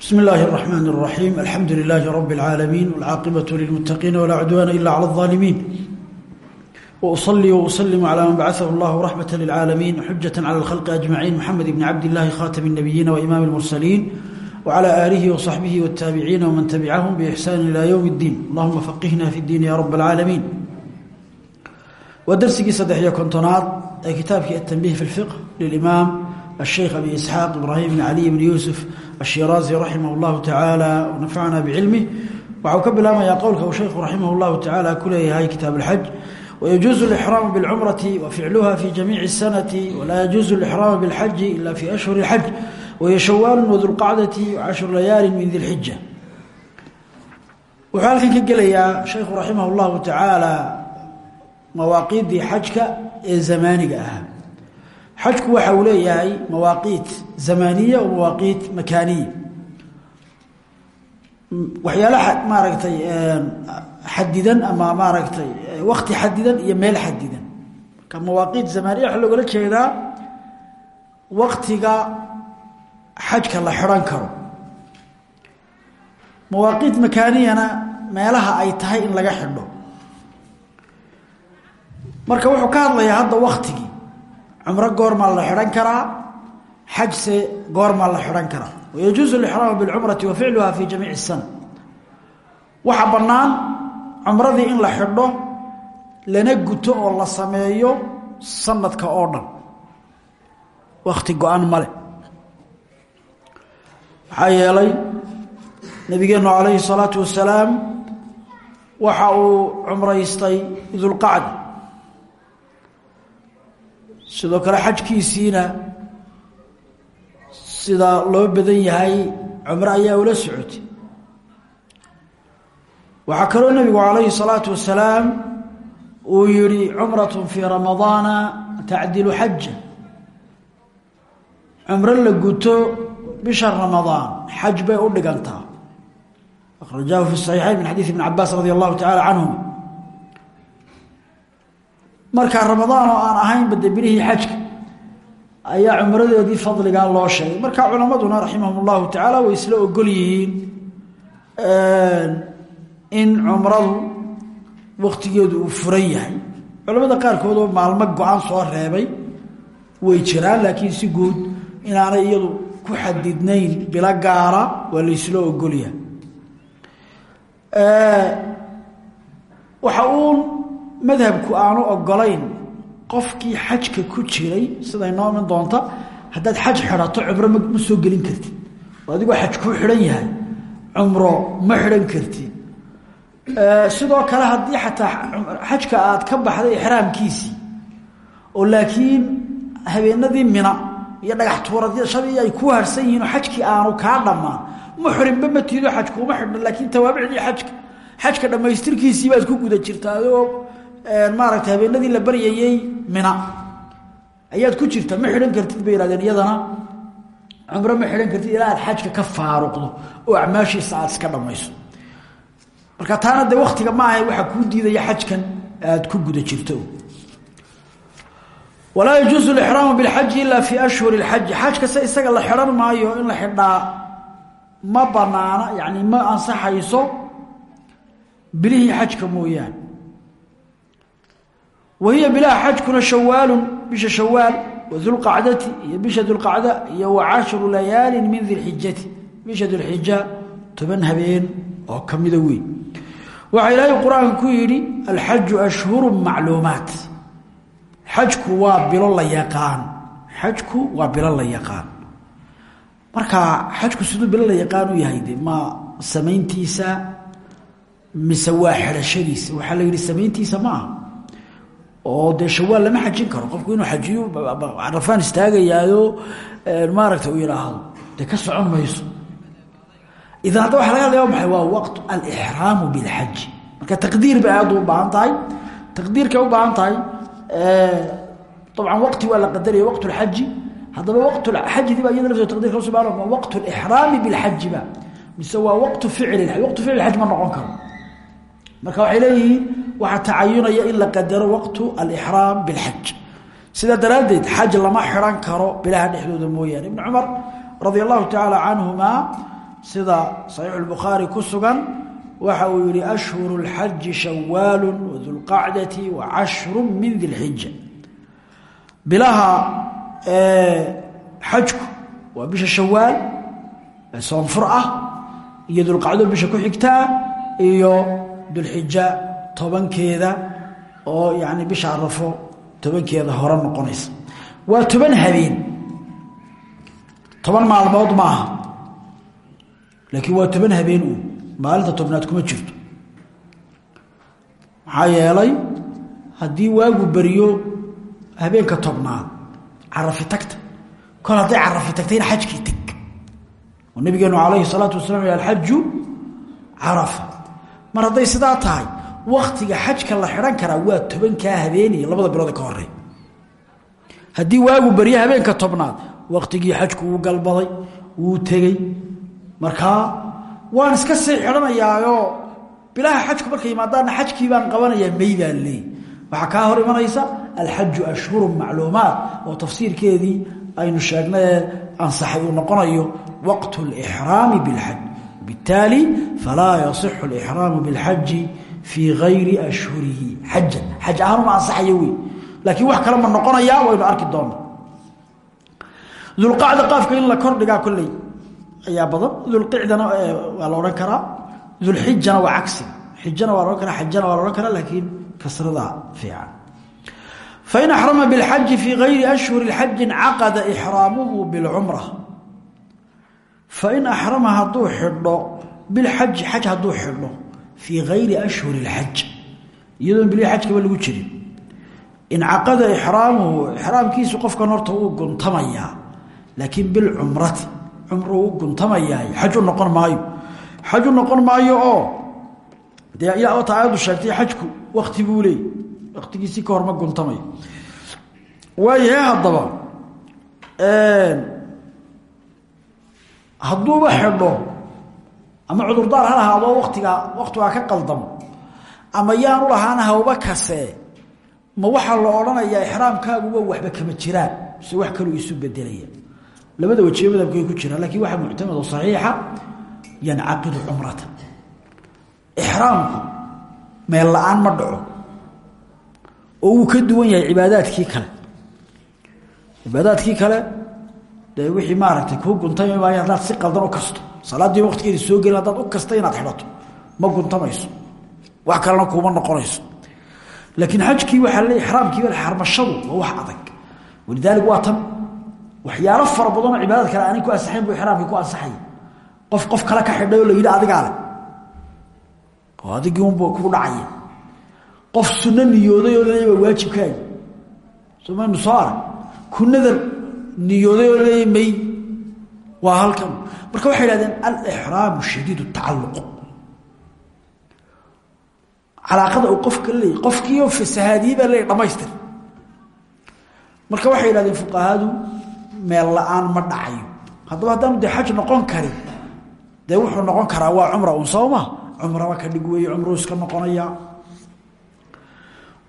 بسم الله الرحمن الرحيم الحمد لله رب العالمين والعاقبة للمتقين ولا عدوان إلا على الظالمين وأصلي وأسلم على من بعثه الله رحمة للعالمين وحجة على الخلق أجمعين محمد بن عبد الله خاتم النبيين وإمام المرسلين وعلى آله وصحبه والتابعين ومن تبعهم بإحسان إلى يوم الدين اللهم فقهنا في الدين يا رب العالمين ودرسي صدح يكونتونات كتابك التنبيه في الفقه للإمام الشيخ أبي إسحاق إبراهيم بن علي بن يوسف الشيرازي رحمه الله تعالى ونفعنا بعلمه waxau ka bilaabmayaa qowlka uu sheekhu raximah اllahu tacaala ku leeyahay kitaab اlxaj wayajuuzu اlixraamu biاlcumrati wa ficluha fi jamiici الsanati walaa yajuuzu اlixraamu biاlxaji ila fi ashhuri اlxaj wahiyo shawaalu wadulqacdati wacashru layaali min di lxija wuxuu halkan ka gelayaa sheekhu raximah اllahu tacaala mawaaqiiddii xajka ee zamaaniga ahaa xajku waxa uu leeyahay mawaaqiit zamaniya o mawaaqiit makaaniya. Waxyaala maaragtay xadidan ama maaragtay wakti xadidan iyo meel xadidan marka mawaaqiit zamaniya waxa loogala jeedaa waktiga xajka la xidhan karo. Mawaaqiit makaaniyana meelaha ay tahay in laga xidho. Marka wuxuu ka hadlayaa hadda waktigii cumro goormaa la xidhan karaa xajse goormaa la xidhan karaa wayajuusu lixraamu bilcumrati wa ficluha fi jamiici sana waxaa bannaan cumradii in la xidho lana guto oo la sameeyo sanadka oo dhan. Wakti go-an male maxaa yeelay nabigeenu calayhi salaatu wasalaam waxa uu cumraystay dulqacda sidoo kale xajkiisiina sida loo badan yahay cumro ayaa ula socotay. Waxaa kaloo nebigu calayhi salaatu wasalaam uu yihi cumrat fii ramadaana tacdilu xaja cumro la guto bisha ramadaan xaj bay u dhigantaa. Akhrajahu fi saxiixayn min xadiis ibn cabaas radi allahu tacala canhuma markaa ramadaan oo aan ahaynba de xajka ayaa cumradeedii fadligaa loo sheegay. Marka culammaduna raximahum llahu tacaala way isla ogol yihiin in cumradu waktigeedu uu furan yahay. Culamada qaarkood oo maalmo go-an soo reebay way jiraan laakiin si guud inaanay iyadu ku xadidnayn bilo gaara waa la ysla ogolyahay waxa uun madhabku aanu ogolayn qofkii xajka ku jiray siday noo iman doonta haddaad xaj xidhato cumro ma soo gelin kartid. Oo adigoo xaj kuu xidhan yahay. Cumro ma xidhan kartid. Sidoo kale haddii xataa xajka aad ka baxday ixraamkiisii oo laakiin habeenadii mina iyo dhagax tuuradyashadii ay ku harsan yihiin oo aanu kaa dhammaan muxrimba ma tiido xaj kuuma xidhna laakiin tawaabicdii xajka xajka dhammaystirkiisii baad ku guda jirtaa oo maaragtay habeenadii la baryayey mina. Ayaad ku jirta ma xidhan kartid bay yihahdeen iyadana cumro ma xidhan kartid ilaa xajka ka faaruqdo oo acmaashiisa aad iska dhammayso marka taana dee waktiga ma ahay waxaa kuu diidaya xajkan aad ku guda jirto. Walaa yajuusu lixraamu bilxaji ilaa fi ashhuri lxaji xajka se isaga la xidhan maayo in la xidhaa ma banaana yani ma ansaxayso bilihii xajka mooyaane wahiya bilaha xajkuna shawaalun bisha shawaal wa dulqacdati iyo bisha dulqacda iyo wa cashru layaalin min dilxijati bisha dulxija toban habeen oo kamida weyn waxaa ilaahay qur'aanka ku yidhi alxaju ashhuru macluumaat xajku waa bilo la yaqaan xajku waa bilo la xajku siduu bilo la yaqaan u yahay de ma samayntiisa mise waa xidhashadiisa la yidhi samayntiisa ma aha oo dee shawaal lama xajin karo. Qofku inuu xajiyo carafaan istaagayaayo maaragta uu yidhaahdo dee ka socon mayso. Idan hadda waxa laga maxay? Waa waqtu alixraamu bilxaji marka taqdiir bay aada u baahan tahay. Taqdiirkay u baahan tahay dabcan waqti waa la qadaraya waqtu lxaji haddaba waqtu xajidii baa iyada lafteed taqdirka la subhana waa waqtu alixraami bilxaji ba mise waa waqtu ficli waqtu ficli xaj ma noqon karo. Marka waxay leeyihiin waxaa tacayunaya in la qadaro waqtu alixraam bilxaj sidaa daraaddeed xaj lama xiran karo bilaha dhexdooda mooyaane. Ibn cumar radia allahu tacaala canhuma sida saxiixu lbukhaari ku sugan waxa uu yihi ashhuru lxaji shawaalu wadulqacdati wa cashru min dilxija bilaha xajku waa bisha shawaal soonfur ah iyo dulqacdo bisha ku xigtaa iyo dulxija tobankeeda oo yani bisha arafo tobankeeda hore noqonaysa. Waa toban habeen. Toban maalmood maaha. Laakiin waa toban habeen uun maalinta tobnaad kuma jirto. Maxaa yeelay haddii waagu beriyo habeenka tobnaad carafi tagta. Kol hadday carafi tagtayna xajkii teg oo nabigeenu calayhi salaatu wasalaam yh alxaju carafa. Mar hadday sidaa tahay waktiga xajka la xidhan kara waa tobankaa habeeniya labada bilood ka horey haddii waagu barye habeenka tobnaad waktigii xajku wuu galbaday wuu tegey. Markaa waan iska sii xidhanayaayo bilaha xajku markay yimaadaana xajkii baan qabanayaa maydaan leey waxaa kaa hor imanaysa alxaju ashhurun macluumaad oo tafsiirkeedii aynu sheegnay ansaxay uu noqonayo waqtu lixraami bilxaj bitaali falaa yasixu alixraamu bilxaji fii ayri ashhurihi. Xaja xaj ahaan una ansaxayo wey wax kale ma noqonayaa waynu arki doona dulqacda qaafka in la kordhigaa kolley ayaa badan. Dulqicdana eh, waa la odhan karaa. Dulxijana waa cagsiga xijana waa laohan karaa xajana waa la ohan karaa laakiin kasrada fiican. Fain axrama bilxaji fii hayri ashhuri xaji caqada ixraamuhu bilcumra fain axrama hadduu xidho bilxaji xaj hadduu xidho fii gayri ashhuri اlxaj iyadoon bilii xajkaba lagu jirin. Incaqada ixraamuhu ixraamkiisu qofkan horta wuu guntamayaa laakiin bilcumrati cumru u guntamayaay xaj u noqon maayo. Xaj u noqon maayo oo dee yaa ota aayaddu sheegtay xajku wakti buu leey waktigiisii ka hor ma guntamayo waayahe haddaba hadduuba xidho ama cudurdaar ha lahaado watigaa waktigaa ka qaldamo ama yaanu lahaana hawba kasee ma waxaa la odhanayaa ixraamkaaguba waxba kama jiraan mise wax kaluu isu bedelaya labada wajiye madhabkay ku jiraan lakiin waxaa muctamado saxiixa yancaqidu cumrata ixraamku meel la'aan ma dhaco. Oo uu ka duwan yahay cibaadaadkii kale. Cibaadaadkii kale dee wixii maaragtay kuu guntami maayo haddaad si qaldan u kasto salaaddii waqtigeedi soo gelin haddaad u kasta inaad xidhato ma guntamayso. Wax kalena kuuma noqonayso. Laakiin xajkii waxaa le ixraamkiiba xarmashadu waa wax adag. Walidaalig waa tan. Waxyaalo fara badanoo kale aanay ku ansaxayn buu ixraamkii ku ansaxaya qof qof kale ka xidhay la yidhi adigaa le oo adigii unba qof sunno niyooday oo laleeya waa waajibkaagi soo maynu soo niyooday oo laleeya may. Waa halkan marka waxay hahdeen alxraamu shadiid tacalluq. Alaaada uu qofka leey qofkiio fasahaadiyey baa leey dhamaystir marka waxay yidhahdeen fuqahadu meel la'aan ma dhacayo. Haddaba haddaanu de xaj noqon karin dee wuxuu noqon karaa waa cumra un sooma cumraba ka dhig weeye cumruu noqonaya.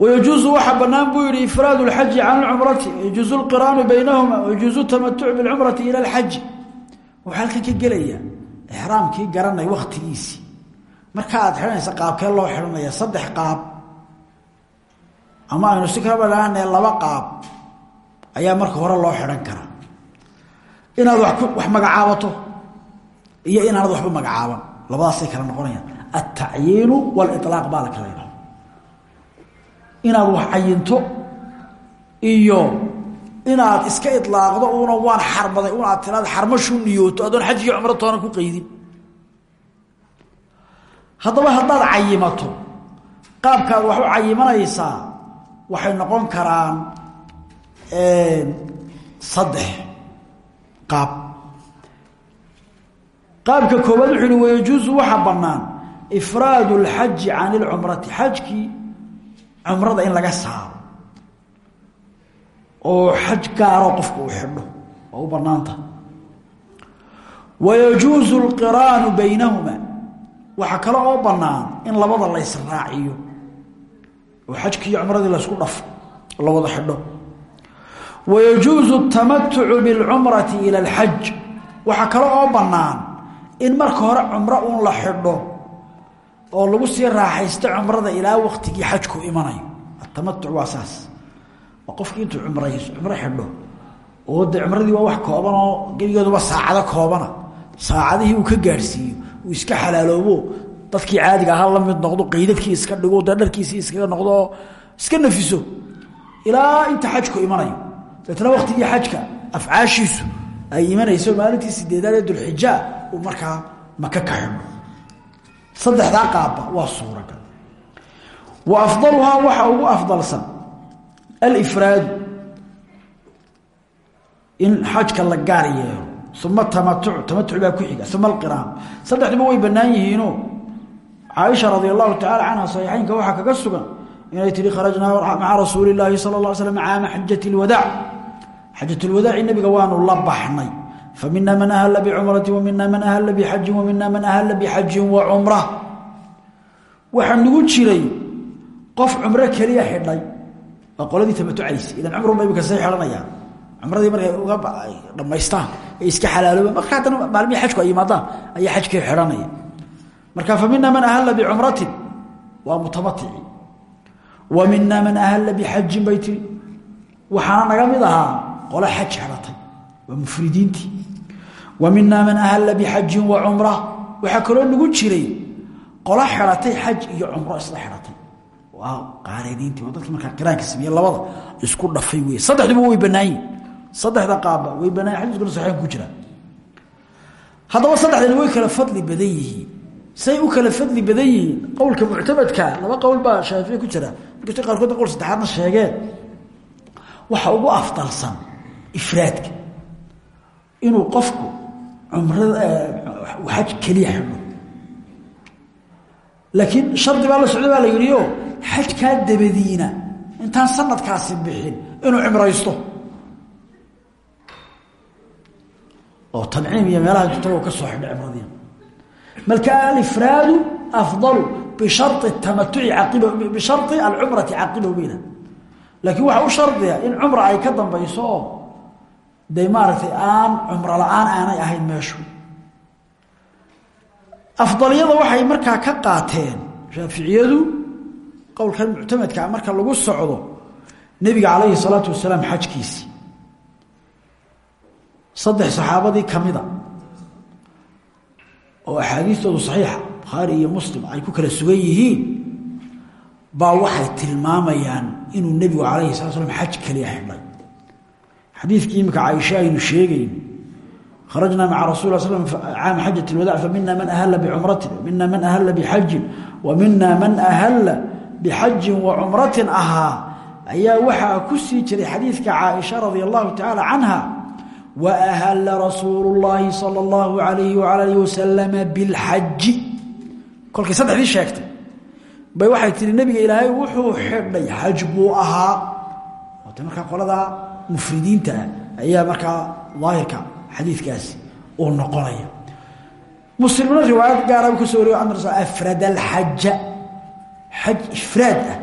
Wayajuusu waxaa bannaan buu yihi ifraad lxaji can lcumrati yajuusu lqiraanu baynahuma wayajuusu tamatuc bicumrati wuxuu halkan ka gelaya ixraamkii garanay waktigiisii marka aad xidhanaysa qaabkee loo xidhanaya saddex qaab. Ama aynu si kaba dhahanee laba qaab. Ayaa marka hore loo xidhan karaa. Inaad wax magacaabato iyo inaanad waxba magacaaban. Labadaasay kala noqonayaan. Altacyiinu waliطlaaq baa la kala yidhaha inaad wax cayinto iyo inaad iska ilaaqdo una waan xarmaday un aad tiraada xarmashuu niyooto adoon xajkii cumro toona ku qaydin. Haddaba haddaad cayimato qaabkaad wax u cayimanaysaa waxay noqon karaan saddex qaab. Qaabka koobaad wuxuu uhi wayajuusu waxaa bannaan ifraadu اlxaji can اlcumrati xajkii cumrada in laga saaro oo xaj gaaro qofka uu xidho. Oo u banaanta wayajuusu lqiraanu baynahuma. Waxaa kale oo banaan in labada la ysraaciyo oo xajkii iyo cumradii laysku dhafo la wada xidho. Wayajuusu tamatucu bilcumrati ila alxaj waxaa kale oo banaan in marka hore cumro uun la xidho oo lagu sii raaxaysto cumrada ilaa wakhtigii xajku imanayo. Atamatuc waa saas qofkii intuu cumrays cumro xidho oo de cumradii waa wax kooban oo gebigeeduba saacado koobana saacadihii uu ka gaadhsiiyo uu iska xalaaloobo dadkii caadiga ahaa la mid noqdo qaydadkii iska dhigo dee dharkiisii iskaga noqdo iska nafiso ilaa inta xajku imanayo. Deetna waktigii xajka afcaashiisu ay imanayso maalintii sideedaad ee dulxija uu maka ka xidho. Saddexdaa qaabba waa suuragal wa afdaluhaa waxa ugu afdalsan alifraadu in xajka la gaar yeelo uma tamatuc tamatuc baa ku xiga uma alqiraan saddexduba way bannaan yihiino caaisha radi allahu tacala canha saxiixeynka waxaa kaga sugan inay tihi kharajnaa maca rasuuli illaahi sala اla slam caama xajat اlwadaac xajat lwadaaci nabiga waanu la baxnay famina man ahla bicumrati wamina man ahla bixajin wamina man ahla bixajin wacumra waxaa nagu waa qoladii tamatucaysa idan cumrunba imika say xidhanayaan markay uga dhamaystaan ee iska xalaalooba marka haddana maalmihii xajku ay yimaadaan ayaa xajkii xidhanaya marka famina man ahla bicumratin waa mutamatici wa mina man ahla bixajin bay tiri waxaana naga mid ahaa xaj xidhatay waa mufridiintii. Wa mina man ahla bixajin wa cumra waxaa kaloo nagu jiray qolo xidhatay xaj iyo cumro isla xidhatay waa dadkii markaa qiraanka sameeye labada isku dhafay wey saddexduba way bannaayin saddexda qaabba way bannaayin xadiiskuna saxiix ku jira. Haddaba saddexdani way kala fadli badan say u kala fadli badan qowlka muctamadka laba qowl baa shaafici ku jira. Inkastoo qaarkoodna qowl saddexaadna sheegeen. Waxa ugu afdalsan ifraadka inuu qofku cumrada xaj keliya xidho. Laakiin shardi baa la socda baa la yidhio xajkaa dabadiina. Intaan sanadkaasi bixin inuu cimraysto. Oo tanciim iyo meelaha intu ka soo xidho cimradiina. Marka alifraadu afdalu bishari tamatuci bishari alcumrati caqibahu bayna laakiin waxaa u shardiya in cumra ay ka dambayso oo dee maaragtay aan cumro la'aan aanay ahayn meeshu. Afdaliyada waxay markaa ka qaateen shaaficiyadu qowlkan muctamadkaa marka lagu socdo nebiga calayhi salaatu wasalaam xajkiisii saddex saxaabadii kamida oo axaadiistoodu saxiixa bukhaari iyo muslim ay ku kala sugan yihiin baa waxay tilmaamayaan inuu nebigu calayhi sala slam xaj keliya xidhay xadiidkii imika caaisha aynu sheegayn kharajnaa maca rasul sl caama xajat اlwadac famina man ahalla bicumratin wamina man ahalla bixajin wamina man ahalla bixajin wa cumratin ahaa ayaa waxaa ku sii jiray xadiidka caaisha radia allahu tacaala canha wa ahalla rasuulu llaahi sala allahu alayhi waala alihi wasalama bilxaji kolkay saddexdii sheegtay bay waxay tihi nebiga ilaahay wuxuu xidhay xaj buu ahaa waata markaa qoladaa mufridiinta ah ayaa markaa daahirka xadiidkaasi uu noqonaya muslimna riwaayad gaaraba ku soo wariyo an afrada alxaja xaj ifraad ah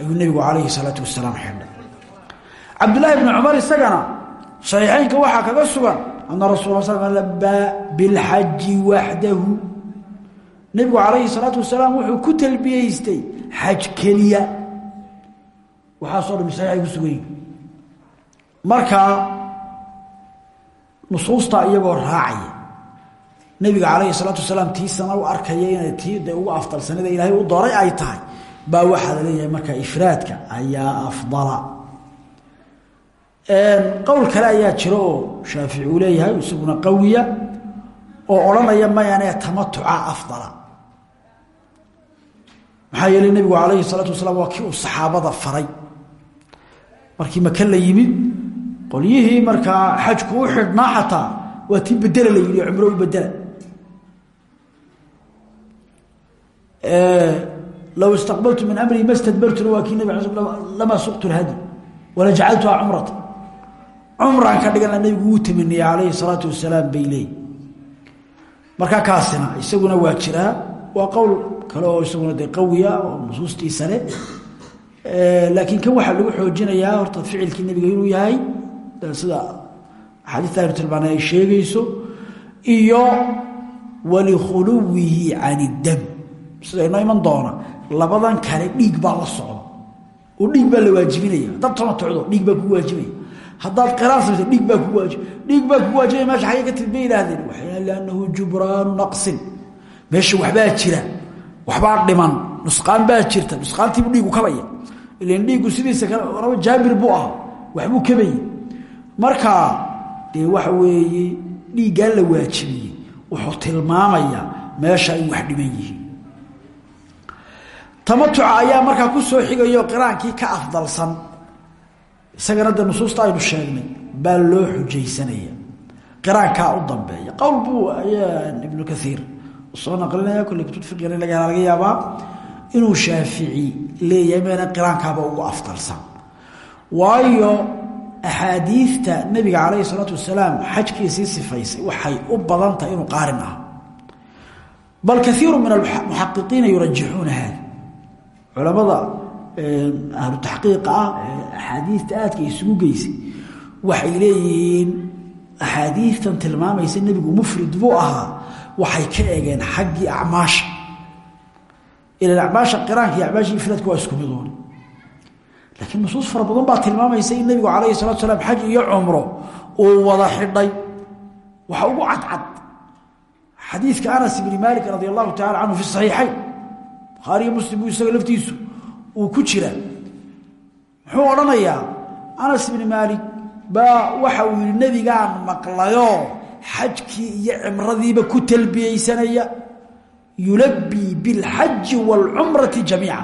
ayuu nebigu calayhi salaatu wasalaam xidhay. Cabdullaahi bni cumar isagana saxiixeynka waxaa kaga sugan ana rasul sl labaa bilxaji waxdahu nebigu calayhi salaatu wasalaam wuxuu ku talbiyeystay xaj keliya. Waxaasoo dham saxiix ay ku sugan yihiin marka nusuusta iyagoo nebiga calayhi salaatu wasalaam tiisana u arkaya inay tii de ugu afdalsanida ilaahay u dooray ay tahay. Baa waxaa la leeyahay marka ifraadka ayaa afdala. Qowl kale ayaa jiro oo leeyahay isaguna qawiya oo odhanaya mayanee tamatuca afdala. Maxaa yeelay nebigu calayhi salaatu wasalaam waa saxaabada faray. Markii maka la yimid qolyihii markaa xajku u xidhnaa xataa waa tii bedela la bedela low istaqbaltu min amrii ma stadbartuna waa kii nabig ala sl lamaa suqtu lhadi wala jacaltuha cumrata cumraan ka dhigana nebigu wuu tamaniyey calayhi salaatu wasalaam bay leey markaa kaasina isaguna waa jiraa waa qowl kale oo isaguna dee qawiya oo nusuustiisa leh laakiin kan waxaa lagu xoojinayaa horta ficilkii nebiga inuu yahay sida axaadiista aynu tilmaanay ay sheegayso iyo walikhuluwihi sida inoo iman doona labadan kale dhiig baa la socda. Oo dhiig baa la waajibinaya. Haddaad tamatocdo dhiig baa kugu waajibaya haddaad qiraan samayso dhiig baa kugu waajib dhiig baa kugu waajibaya meesha xagee ka timid bay yidhaahdeen. Liannahu jubraanu naqsin. Meesha waxbaa jira. Waxbaa dhiman. Nusqaan baa jirta. Nusqaantiibuu dhiigu kabaya ilan dhiiggu sidiisa kaleba jaabir buu ahaa. Waxbuu kabayey marka dee waxa weeye dhiiggaa la waajibiyey. Wuxuu tilmaamayaa meesha ay wax dhiman yihiin tamatuca ayaa markaa ku soo xigayo qiraankii ka afdalsan. Isagana de nusuusta aynu sheegnay baa loo xujaysanaya. Qiraankaa u dambeeya. Qowl buu ayaa ibnu soo naqlinaya kolley kutub fiqigana laga laga yaabaa inuu shaafici leeyahay meena qiraankaaba ugu afdalsan. Waayo axaadiidta nabiga calayhi salaatu wasalaam xajkiisii sifaysay waxay u badan inuu qaarin ah. Bal kaiiru min almuxaqiqiina yurajixuuna hada culamada ahlu taxqiiqa ah axaadiista aadka isugu geysay. Waxay leeyihiin axaadiistan tilmaamaysa nebigu mufrid buu ahaa. Waxay ka egeen xaggii acmaasha. Ilan acmaasha qiraanka iyo acmaasha ifraadka waa isku midoon laakiin nusuus fara badan baa tilmaamaysa in nebigu calayhi salatu salaam xaj iyo cumro uu wada xidhay. Waxa ugu cadcad xadiidka anas ibni maalik radi allahu tacala canhu fi saxiixayn buhaari iyo muslim isaga laftiisu uu ku jira. Muxuu odhanayaa anas bni maalik baa waxa uu yidhi maqlayo xajkii iyo cimradiiba ku talbiyeysanaya yulabii bilxaji waalcumrati jamiica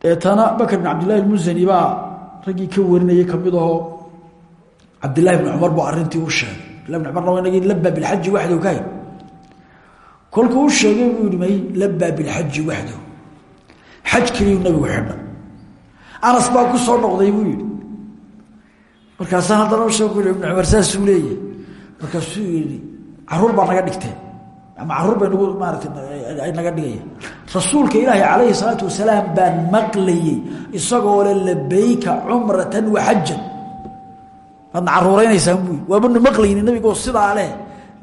deetana bakr bin cabdillahi lmusani baa raggii ka warinayay ka mid ahoo cabdillahi bni cumar buu u sheegay. Cabdillahi bn cumarna waa inagii laba bilxaji waxda ogahay kolkuu u sheegay buu yihi may labaa bilxaji waxdow xaj keliyuu nabigu xidha. Anas baa ku soo noqday buu yihi markaasaa haddana u sheeg ibn cumar saasuu leeyahay. Markaasuu yihi carruur baa naga dhigteen ama carruur bay nagu maarata naga dhigaya rasuulka ilaahi calayhi salaatu wasalaam baan maqlayey isagoo le labayka cumratan wa xajan waadna caruureynaysaan buu yii waabanu maqlayni nabigoo sidaa leh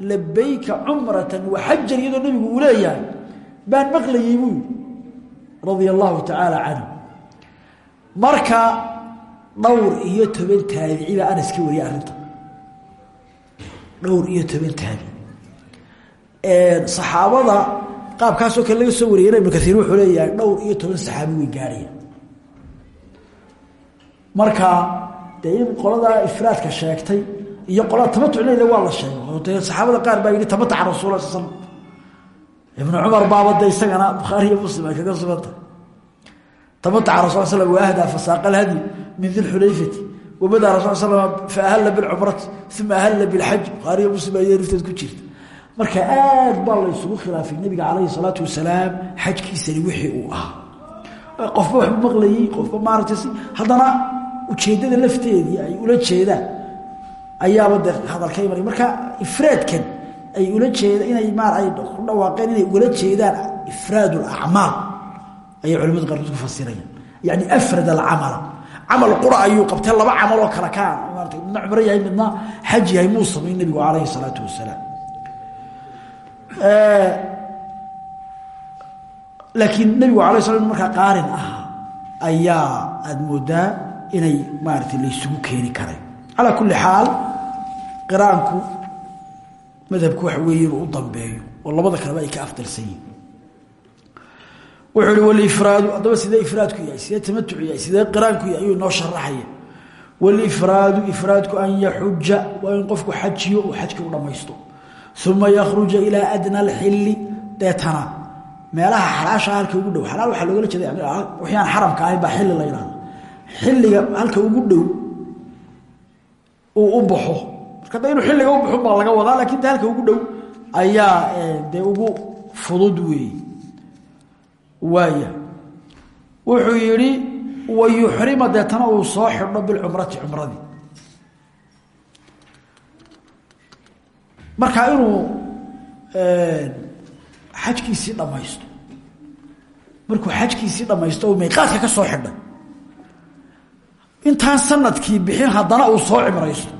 labayka cumratan wa xajan iyadoo nabigu uu leeyahay baan maqlayey buu radia allahu tacaala canhu. Marka dhowr iyo toban taabici baa anas ka wariyay arrinta dhowr iyo toban taabici. Saxaabada qaabkaasoo kale laga soo wariyana ibnu kaiir wuxuu leeyahay dhowr iyo toban saxaabi way gaarhaya marka dee in qoladaa ifraadka sheegtay iyo qolada tamatucna ile waa la sheegay. Oo dee saxaabada qaar baa yidhi tamataca rasuula sal slam ibnu cumar baaba de isagana bukhaari iyo muslim ay kaga rasul rasul bukhaariyo muslim ayay rifteed ku jirta. Marka aad baa la isugu khilaafay nabiga calayhi salaatu wasalaam xajkiisani wixii uu ahaa. Qofba waxbu maqlayey qofba maaragtay si haddana ujeeddada lafteedii ay ula jeedaan ayaaba de hadal ka imanay marka ifraadkan ay ula jeeda inay ay ku dhawaaqeen inay ugala jeedaan ifraad alacmaal ayay culimadu qaarkood ku fasirayaan. Yani afrad alcamala camal qura ayuu qabtay laba camal oo kale kaan maarata midna yahay midna xaj yahay muu samayn nabigu calayhi salaatu wasalaam. Laakiin nabigu alay sla markaa qaarin ahaa ayaa aada moodaa inay maarata laysugu keeni karay calaa kulli xaal qiraanku madhabku waxa weeye inuu u dambeeyo oo labada kaleba ay ka afdalsan yihiin wuxuu ihi walifraadu haddaba sidee ifraadku yahay sidee tamatucu yahay sidee qiraanku yahay ayuu inoo sharaxaya walifraadu ifraadku an yaxuja waa in qofku xajiyo oo xajki u dhammaysto halka ugu dhow xalaal waxaa loogala jeeda wixii aan xaramka ahayn baa xilli la yidhahdo xilliga halka ugu dhow uu u baxo. Marka inuu xilliga u baxo baa laga wadaa laakiin de halka ugu dhow ayaa dee ugu fudud weeye. Waaya. Wuxuu yidhi wayuxrima deetana uu soo xidho bilcumrati cumradii markaa inuu xajkiisii dhammaysto markuu xajkiisii dhammaysto u miiqaadka ka soo xidhay intaan sannadkii bixin haddana uu soo cimraysto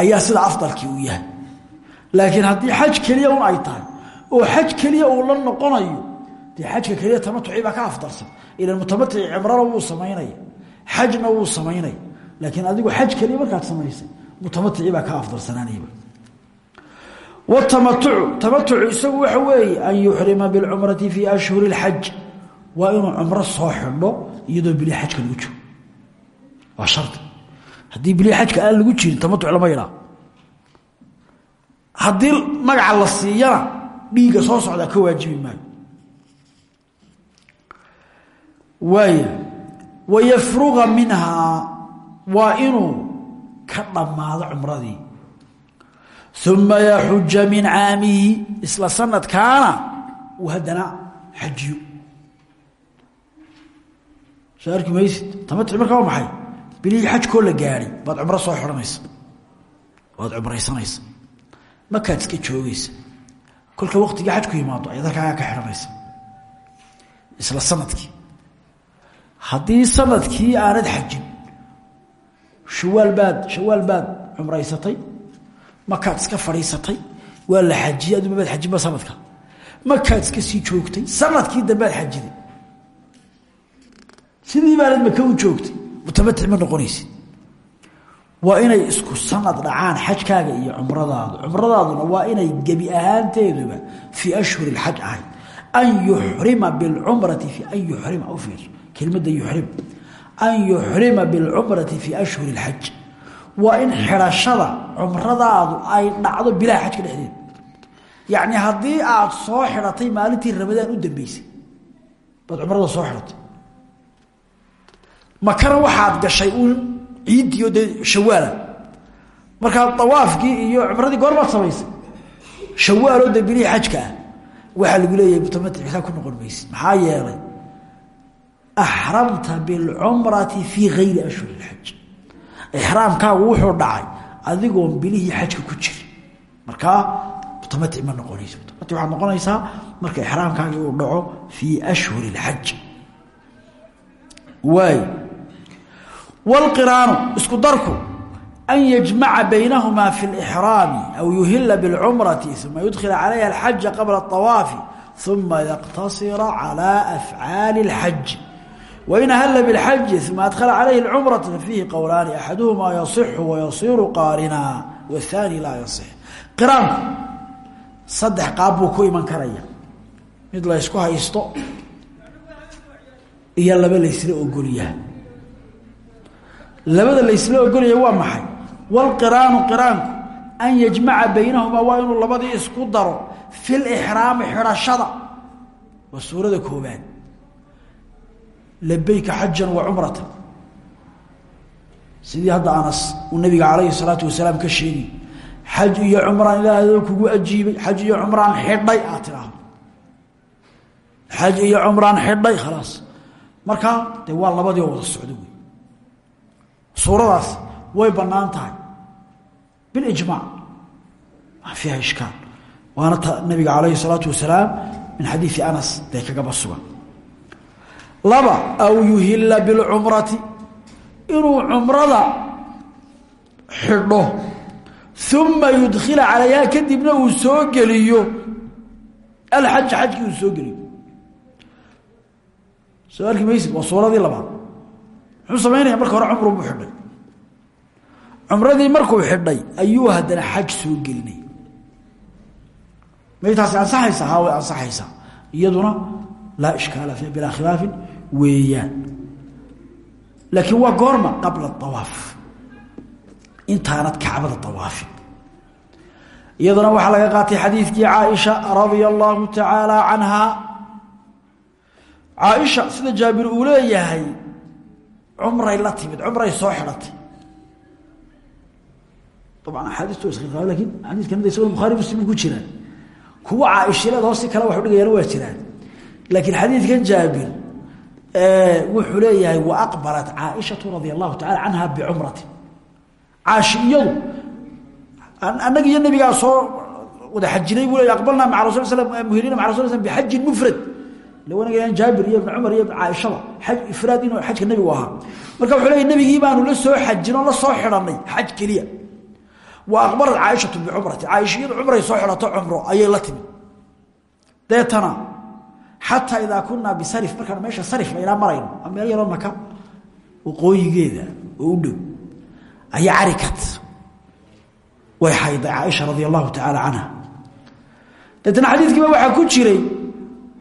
ayaa sida afdalkii uu yahay. Laakiin haddii xaj keliya un ay tahay oo xaj keliya uu la noqonayo dee xajka keliya tamatucii baa ka afdalsan ilan mutamatici cimrana wuu samaynaya xajna wuu samaynaya laakiin adigu xaj keliya markaad samaysay mutamaticii baa ka afdalsanaanayba wtamatucu tamatucu isagu waxa weeye an yuxrima bilcumrati fii ashhuri اlxaj waa inuu cumro soo xidho iyadoo bili xajka lagu jiro. Waa shardi haddii bili xajka aan lagu jirin tamatuc lama yidhaa haddii magaca la siiyana dhiigga soo socdaa ka waajibi maayo. Waaya wayafruga minhaa waa inuu ka dhammaado cumradii. Uma yaxuja min caamihi isla sanadkaana uu haddana xajiyo soo arki maysid tamati markaa waa maxay bilihii xajkoo la gaadhay baad cumro soo xidhanaysa. Waad cumraysanaysa. Markaad iska joogaysa. Kolka waktigii xajku yimaado ayaad halkaagaa ka xidhanaysa. Isla sannadkii. Haddii sannadkii aanad xajin shawaal baad shawaal baad cumraysatay. Markaad iska fadhiisatay. Waa la xajiyey aduma baad xajinba sanadka. Markaad iska sii joogtay. Sanadkii dambead xajiday sidii baanad maka u joogtay mutamati ma noqonaysid. Waa inay isku sanad dhacaan xajkaaga iyo cumradaadu. Cumradaaduna waa inay gebi ahaanteeduba fii ashhuri اlxaj ahayd. An yuxrima bicumrati fi yuxrima u fiirso kelmadda yuxrim an yuxrima bilcumrati fii ashhuri اlxaj waa in xidhashada cumradaadu ay dhacdo bilaa xajka dhexdeeda. Yacni haddii aad soo xidhatay maalintii ramadaan u dambaysay baad umrada soo xidhatay makana waxaad gashay uun ciiddii oo dee shawaala markaa iyo cumradii goormaad samaysay. Shawaaloo dee bilihii xajka ah. Lagu leeyahay mutamatic xisaab ku noqon maysid. Maxaa yeelay? Axramta bilcumrati fii gayri ashhuri اlxaj ixraamkaagu wuxuu dhacay adigoon bilihii xajka ku jirin. Markaa mutamatic ma noqonayso. Mutamatic waxaad noqonaysaa marka ixraamkaagii uu dhaco fii ashhuri اlxaj waay wاlqiraanu isku darku an yajmaca baynahumaa fi اlإxraami aw yuhila bاlcumrati uma yudkhila calayha اlxaja qabla الطawaafi uma yaqtasira calى afcaali اlxaj wain ahalla bاlxaji uma adkhala calayhi اlcumrata fafiihi qowlaani axaduhumaa yasixu wayasiru qaarina wاthaani laa yasix qiraanku saddex qaab buu ku iman karaya mid la ysku haysto iyo laba laysla ogolyaha labada laysla ogolaya waa maxay? Wlqiraanu qiraanku an yajmaca baynahumaa waa inuu labadii isku daro fi lixraami xidhashada waa suurada koobaad labayka xajan wa cumratan. Sidii hadda anas uu nabiga calayhi salaatu wasalaam ka sheegi xaj iyo cumraan ilaahdo kugu ajiibay xaj iyo cumraan xidhay aad tidhaahdo. Iyo cumraan xidhay khalaas. Markaa dee waa labadii wada socdo suuradaas way bannaan tahay. Bilijmac maa fiiha ishkaal. Waana nabiga calayhi salaatu wasalaam min xadiidi anas dee kagaba sugan laba aw yuhila bilcumrati inuu cumrada xidho uma yudkhila calayha kadibna uu soo geliyo. Alxaja xajkii uu soo geliyo. Soo arki maysid waa labaad muxuu samaynaya marka hore cumru buu xidhay. Cumradii markuu xidhay ayuu haddana xaj soo gelinay. May taasi ansaxaysaa haa way ansaxaysaa iyaduna laa ishkaala fi bilaa khilaafin weeyaan. Laakiin waa goorma qabla awaaf intaanad kacbada awaafin iyaduna waxaa laga qaatay xadiidkii caaisha radia allahu tacaala canha caaisha sida jaabir uu leeyahay cumray la timid cumray soo xidhatay dabcan axaadiistu wa iskhilaaf laakiin xadiiskan isagoo bukhaari muslim ku jiraan. Kuwa caaishileedoo si kale wax udhigayana waa jiraan. Laakiin xadiidkan jaabir wuxuu leeyahay wa aqbalat caaishatu radia allahu tacala canha bicumratin caashi iyadu annaga iyo soo wada xajinay buu leya aqbalnaa maa rasul sl muhiriina maa rasul sl bixajin mufrad lawanagayaan jaabir iyo ibn iyo ibn caaishaba ifraad inuu xajka nebigu ahaa. Marka wuxuu leeya nebigii baanu la soo xajin la soo xidhanay xaj keliya. Wa aqbarat caaishatu bicumrati caaisha iyadu cumray soo xidhato cumro ayay la timid. Deetana xataa idaa kunaa bisari markaan meesha sari laynaa marayno meel yaroo maka waqooyigeeda oo u dhow ayaa carikat. Way hayday caaisha radia allahu tacaala canha deetana xadiidkiiba ku jiray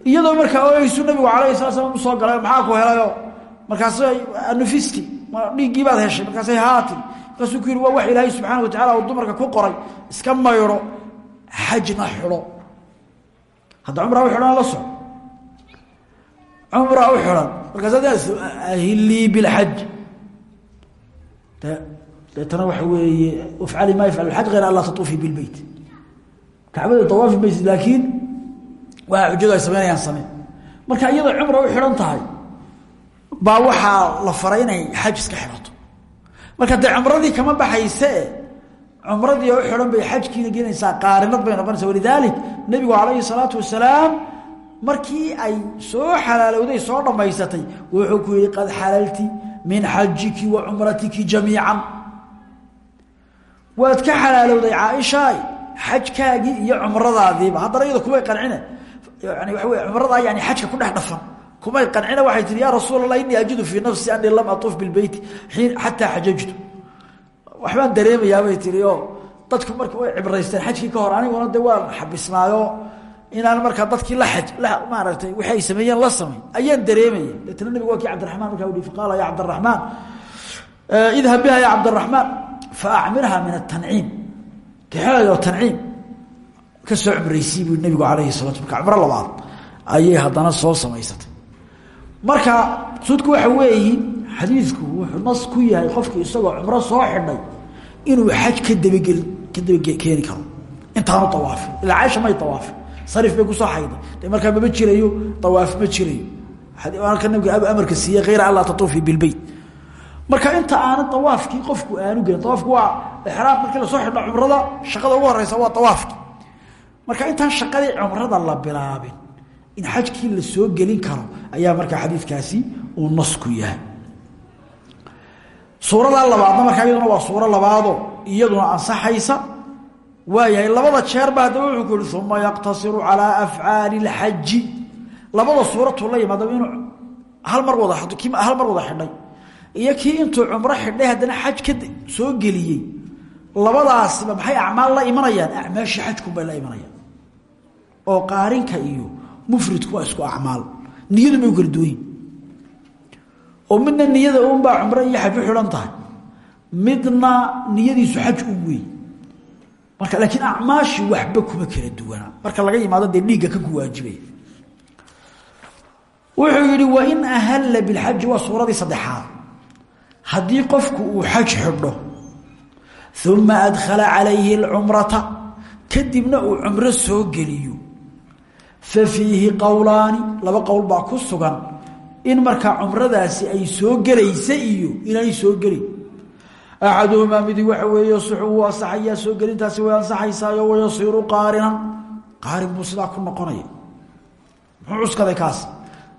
iyadoo markaa oyeysu nabigu alayh sala slam u soo galay maxaa ku helayo? Markaas anufisti dhiiggii baad heshay markaasay haati markaasuu waa wax ilaahay subxaana wa tacala uu dumarka ku qoray iska maydho xajna xidho hadda cumraa u xidhan la soco cumraa u xidhan. Markaas ahilii bilxaj deetana waxa weeye ifcali maa yafcal xaj hayr an laa tatuufii bilbeyt kacbada awaafi maysid laakiin waa xujadu ay samaynayaan sameen marka iyadoo cumra u xidhan tahay baa waxaa la faray inay xaj iska xidhato. Marka dee cumradii kama baxayse cumradii u xidhan bay xajkiina gelinaysaa qaarinad bay noqonaysa walidaalik nebigu calayhi salaatu wasalaam markii ay soo xalaalowday soo dhammaysatay wuxuu ku yihi qad xalalti min xajiki wa cumratiki jamiican. Waad ka xalaalowday caaishaay xajkaagii iyo cumradaadiiba haddana iyada qancine yani waa wey cumradaa yani xajka ku dhex dhafan. Kumay qancine waxay tihi ya rasuul allah inii ajidu fii nafsi anii lam atuuf bilbeyti xataa xajajtu. Waxbaan dareemayaabay tihi oo dadku marka way cibraysteen. Xajkii ka hor aniguna de waan xabisnaayo inaan markaa dadkii la aj maaragtay wixi ay sameeyeen la samay ayaan dareemaya deetna nabigu waa kii cabdiramaan markaa uhi faqaala ya cabdiraxmaan idhab biha ya cabdiraxmaan faacmirha min atanciim kaxeeyo tanciim ka soo cumraysii buu nabigu calayhi salatu marka cumro labaad ayay haddana soo samaysatay. Marka maqsuudku waxa weeyi xadiidku wuxuu nas ku yahay qofki isagoo cumro soo xidhay inuu xaj ka dabageli ka dabakeeni karo. Intaanu awaafin ilaa caaisha may awaafin sarif bay ku soo xayday. De jirayo awaaf ma jirayo. Ka nabiga amarka siiyey hayra an laa tatuufii bilbeyt marka inta aana awaafkii qofku aanu gelin awaafku waa exraam markii la soo xidho cumrada shaqada ugu horeysa waa awaafki marka intaan shaqadii cumrada la bilaabin in xajkii la soo gelin karo ayaa markaa xadiidkaasi uu nas ku yahay suuradaa labaadna markaa iyaduna waa suuro labaado iyaduna ansaxaysa waayahay labada jeerba haddaba wuxuu ku yihi uma yaqtasiru calaa afcaali اlxaji labada suuratuu la yimaadaba inuu hal mar wada hal mar wada xidhay iyo kii intuu cumro xidhay haddana xaj ka soo geliyey labadaasiba maxay acmaal la imanayaan? Acmaashii xajkunbay la imanayaan. Oo qaarinka iyo mufridku waa isku acmaal. Niyadu may u kala duwanyiin oo midna niyada unbaa cumro iyo xaj u xidhan tahay. Midna niyadiisu xaj u wey marka laakiin acmaashii waxba kuma kala duwana. Marka laga yimaado dee dhiigga ka ku waajibaya wuxuu yihi wain ahalla bilxaji waa suuradii saddexaad. Haddii qofku uu xaj xidho uma adkhala calayhi alcumrata kadibna uu cumro soo geliyo fa fiihi qowlaani laba qowl baa ku sugan in markaa cumradaasi ay soo gelaysa iyo inaanay soo gelin axaduhumaa midi waxa weeye suxu wuu ansaxayaa soo gelintaasi way ansaxaysaayo wayasiiru qaarinan qaarin buu sidaa ku noqonaya muxuu cuskaday kaas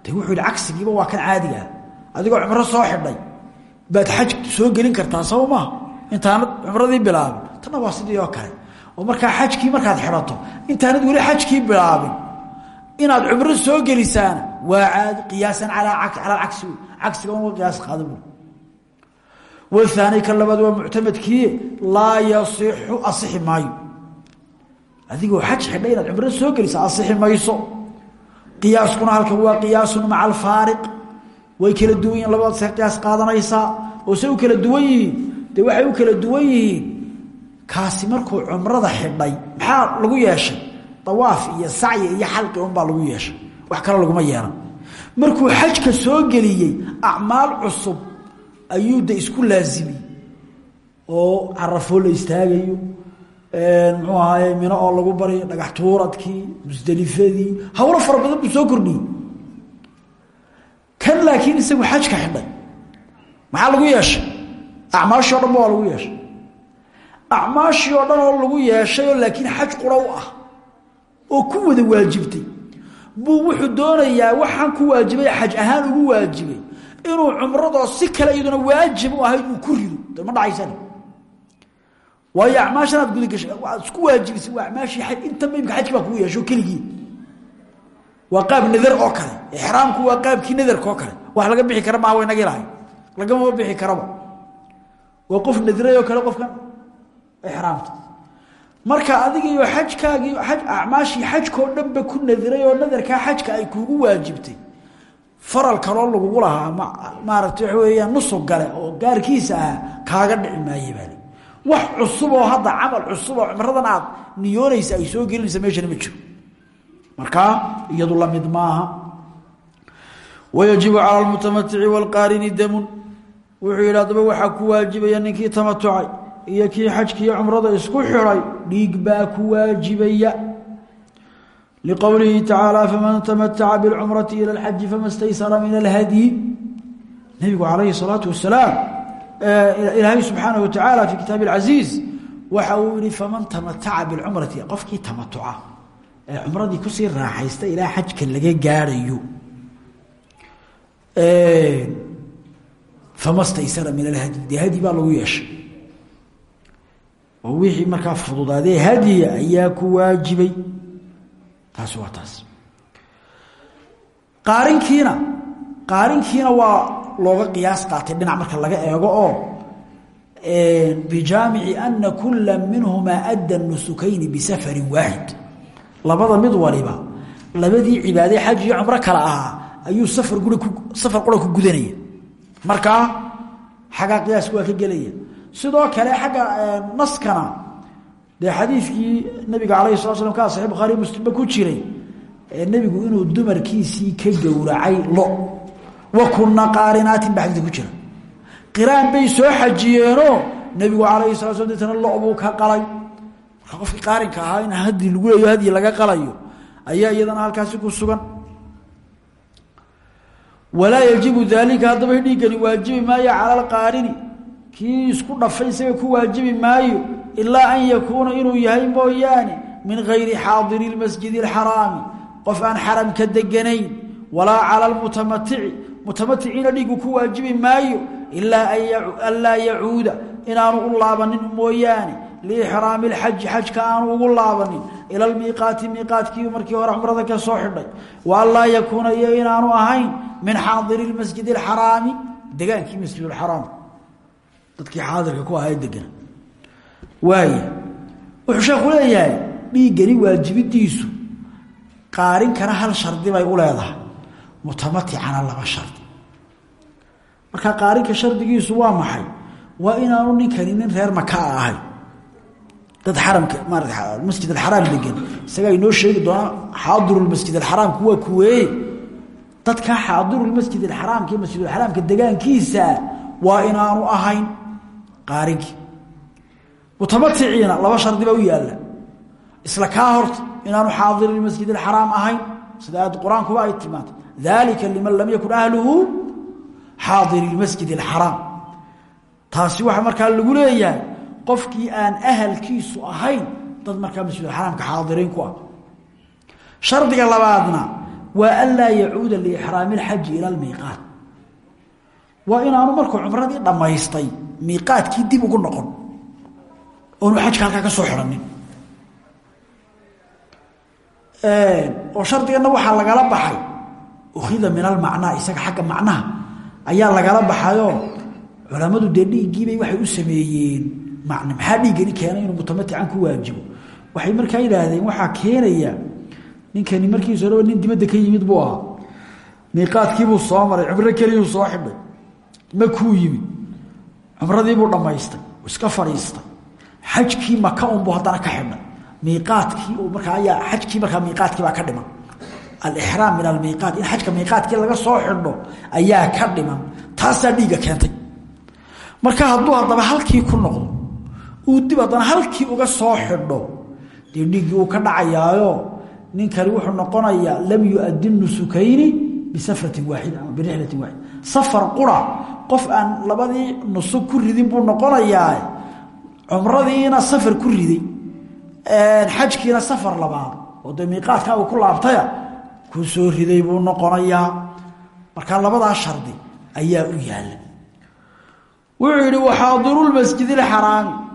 de wuxuu yihi cagsigiiba waa kan caadigaa adigoo cumro soo xidhay baad xaj soo gelin kartaa maha intaanad cumradii bilaabin. Tanna waa sidii oo kale. Oo markaa xajkii markaad xidhato. Intaanad weli xajkii bilaabin. Inaad cumro soo gelisaana waa caadi qiyaasan alaa cagsi cagsiga uga qiyaas qaada bu waani ka labaad waa muctamadkii laa yasixu asixi maayo. Adigoo xaj xidhay inaad cumro soo gelisa asixi mayso. Qiyaaskuna halkan waa qiyaasun maca alfaariq way kala duwan yihiin labadaad se qiyaas qaadanaysaa. Oo say kala duwan yihiin dee waxay u kala duwan yihiin. Kaasi markuu cumrada xidhay maxaa lagu yeeshay? Dawaaf iyo sacyi iyo xalqi unbaa lagu yeeshay. Wax kale laguma yeelan. Markuu xajka soo geliyey acmaal cusub ayuu de isku laazimiyey oo carafoo la istaagayo muxuu ahaaye mino oo lagu baryo dhagax tuuradkii musdelifadii hawlo fara badan buu soo kordhiyey. Kan laakiin isagu xajka xidhay maxaa lagu yeeshay acmaashii o dhan ba waa lagu yeeshay. Acmaashii oo dhan oo lagu yeeshay oo laakiin xaj qura u ah oo ku wada waajibtay. Buu wuxuu doonayaa waxaan ku waajibay xaj ahaan ugu waajibay inuu cumradoo si kale iyaduna waajib u ahayd uu ku rido. De ma dhacaysan waayo acmaashan aad gudagashay aad isku oo kale ixraamku waa qaabkii nadarka oo kale. Wax laga bixi kara maa waynagi lahay lagama bixi karaba waa qof nadray oo kale qofkan ixraamta. Marka adiga iyo xajkaagii aj acmaashii xajkao dhanba ku nadiray oo nadarkaa xajka ay kuugu waajibtay. Faral kaloo lagugu lahaa maaragta waxa weeyaan nusug gale oo gaarkiisa ah kaaga dhici maaye baali wax cusub oo hadda camal cusub oo cumradan aad niyoonaysa ay soo gelinaysa meeshana ma jiro. Markaa iyadu la mid maaha. Wayajibu cala lmutamatici waalqaarini damun wuxuu yidhi haddaba waxaa ku waajibaya ninkii tamatucay iyo kii xajkiiyo cumrada isku xidhay dhiig baa ku waajibaya. Liqowlihi tacaala faman tamataca bilcumrati ila alxaji fama staysara min alhadyi nebigu calayhi salaatu wasalaam ilaahay subxaanahu watacaala fi kitaabi alcasiiz waxa uu yihi faman tamataca bilcumrati qofkii tamatuca ee cumradii ku sii raaxaysta ilaa xajka laga gaarayo fama staysara min alhadyi dee hadyi baa lagu yeeshay. Oo wixii markaa fududaadee hadiya ayaa ku waajibay. Taasi waa taas. Qaarinkiina qaarinkiina waa looga qiyaas qaatay dhinac marka laga eego oo bijaamici ana kula minhumaa adda nusukayni bisafarin waaxid labada mid waliba labadii cibaade xaj iyo cumro kale ahaa ayuu safar gura ku safar ku gudanaya markaa xaggaa qiyaasku waa ka gelaya. Sidoo kale xagga naskana dee xadiidkii nabiga alayh sala slam ka saxi bukhaari muslimba ku jiray nebigu inuu dumarkiisii ka gowracay lo. Wa kunna qaarinaatin xadiidka ku jira. Qiraan bay soo xajiyeenoo nebigu calayhi sala slam deetana lo buu ka qalay. Marka qofkii qaarinka ahaa in lagu leeyo hadyi laga qalayo ayaa iyadana halkaasi ku sugan walaa yajibu daalika haddaba dhiiggani waajibi maayo cala alqaarini. Kii isku dhafay isaga ku waajibi maayo ilaa an yakuuna inuu yahay mooyaane min gayri xaadiri lmasjidi alxaraami. Qof aan xaramka deganayn walaa cala lmutamatici mutamaticiina dhiigu ku waajibi maayo ilaa an laa yacuuda inaanu u laabanin mooyaane liixraami lxaji xajka aanu ugu laabanin ila lmiiqaati miiqaadkii markii hore cumrada ka soo xidhay wa an laa yakuuna iyo inaanu ahayn min xaadiri lmasjidi alxaraami degaankii masjidulxaraam dadkii xaadirka ku ahaa degana waay wuxuu sheekhu leeyahay dhiiggani waajibidiisu qaarinkana hal shardi bay u leedahay mutamaticana laba shardi markaa qaarinka shardigiisu waa maxay waa inaanu ninkani nin reer maka ahay dad xaramka maarata masjid alxaraam degan isagaa inoo sheegi doonaa xaadirulmasjid alxaraamku waa kuweeye dadkaa xaadirulmasjid alxaraamka iyo masjidulxaraamka degaankiisa waa inaanu ahayn qaarinkii mutamaticiina laba shardi baa u yaalla. Isla kaa horta inaanu xaadiri masjid alxaraam ahayn sida aad qur'aankuba ay tilmaantay dalika liman lam yakun ahluhu xaadiri masjid alxaraam taasi waxa markaa lagu leeyahay qofkii aan ahalkiisu ahayn dad markaa masjidulxaraamka xaadiriin ku ah. Shardiga labaadna waa an laa yacuuda liixraami اlxaji ila lmiiqaat waa inaanu markuu cumradii dhammaystay miiqaadkii dib ugu noqon oonu xajka halkaa ka soo xidhanin oo shardigana waxaa lagala baxay ukhida min almacnaa isaga xagga macnaha ayaa lagala baxayoo culammadu dee dhiiggiibay waxay u sameeyeen maxaa dhiiggani keenay inuu mutamatican ku waajibo? Waxay markaa yidhaahdeen waxaa keenaya ninkani markiis horeba nin dibadda ka yimid buu ahaa. Miiqaadkiibuu soo maray cumro keliyuu soo xidhay. Makuu yimid. Cumradiibuu dhammaystay iska fadhiistay. Xajkii maka unbuu haddana ka xidhay miiqaadkii markaa ayaa xajkii markaa miiqaadkii baa ka dhiman. Alixraam min almiiqaat in xajka miiqaadkii laga soo xidho ayaa ka dhiman taasaa dhiigga keentay. Marka hadduu haddaba halkii ku noqdo uu dib halkii uga soo xidho. Dee dhiiggii uu ka dhacayaayo ninkani wuxuu noqonayaa lam yuadi nusukayni bisafratin waaxida ama birixlatin waaxida safar qura qof aan labadii nusug ku ridin buu noqonayaa. Cumradiina safar ku riday. Xajkiina safar labaad. Oo dee miiqaadkaa uu ku laabtaya ku soo riday buu noqonayaa. Marka labadaa shardi ayaa u yaalla wuxuu yidhi waxaadiru lmasjid alxaraami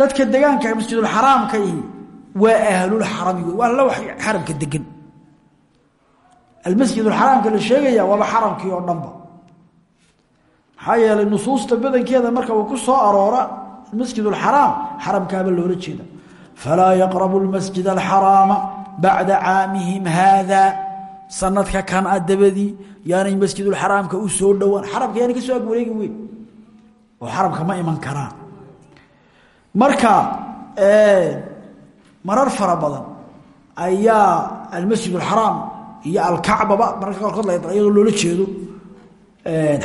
dadka degaanka masjidulxaraamka ihi waa ahlulxaramigo waa la xaramka degan almasjidulxaraamka la sheegaya waaba xaramkii oo dhanba. Maxaa yeelay nusuusta marka uu ku soo aroora masjidulxaraam xaramkaaba loola jeeda. Falaa yaqrabu lmasjid alxaraama bacda caamihim haada sanadka kan ah a dabadii yaanay masjidulxaraamka u soo dhowaan. Xaramka yaanay ka soo agwareegi weyn. Oo xaramka ma iman karaan marka marar fara badan ayaa almasjid اxaraam iyo alkacbaba mararka qaarkood iyadoo loola jeedo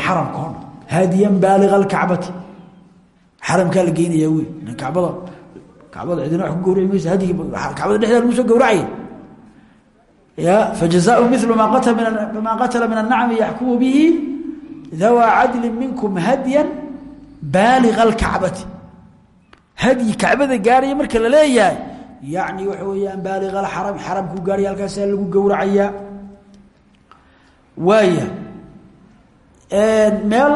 xaramka o dhan haadiyan baaliga alkacbati. Xaramkaa la geynayaa wey kabada kabada cidina wa ku gawraci maysa hadig kabada dhexdeeda lagu soo gawracaya ya fajazaau milu ma ma qatala min anacmi yaxkumu bihi dawaa cadli minkum hadyan baaliga alkacbati hadyi kacbada gaaraya marka la leeyahay yani waxa weeyaan baaliga alxarami xaramkuu gaaraya halkaasaa lagu gowracayaa waaya meel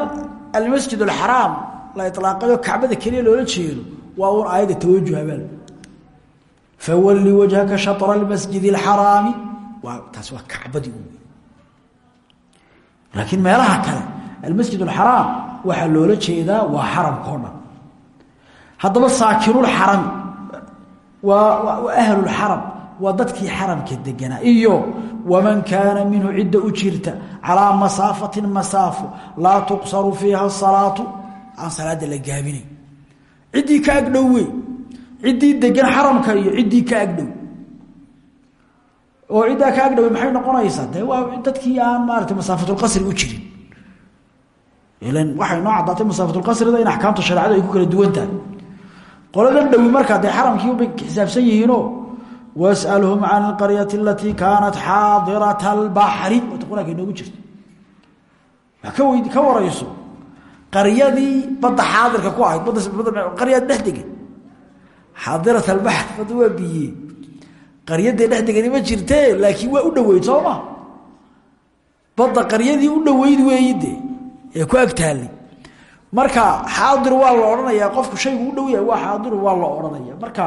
almasjid alxaraam la ilaaqayo kacbada keliya loola jeedo waa un aayadda tawajuhabaal fawalli wajhaka shatra almasjid اlxaraami waa taasi waa kacbadii u laakiin meelaha kale almasjid اlxaraam waxaa loola jeedaa waa xaramka o haddaba saakinulxarami waa ahlulxaram waa dadkii xaramka deganaa iyo waman kaana minhu cidda u jirta calaa masaafatin masaafo laa tuqsaru fiiha salaatu aan salaada la gaabinayn ciddii ka agdhow wey. Degan xaramka iyo ciddii ka agdhow. Oo ciddaa ka agdhow maxay noqonaysaa? De waa dadkii aan maarata masaafatulqasri u jirin. Ilan waxay noo caddaatay masaafatulqasrida in axkaamta shareecadu ay ku kala duwan tahay qoladan dhowi markaa dee xaramkii ubay xisaabsan yihiinoo wasalhum can alqaryati alatii kaanat xaadirata albaxri. Wata quraanka ka weyd ka warayso qaryadii badda xaadirka ku ahayd qaryaad dhex degan xaadirat albaxr badda waa biye qaryadee dhex ma jirtee laakiin waa u dhoweyd soo ma? Badda qaryadii u dhoweyd weeyi ee ku agtaallay marka xaadir waa la odhanayaa qofku shaygu u dhow yahay waa xaadiru waa la odhanaya. Marka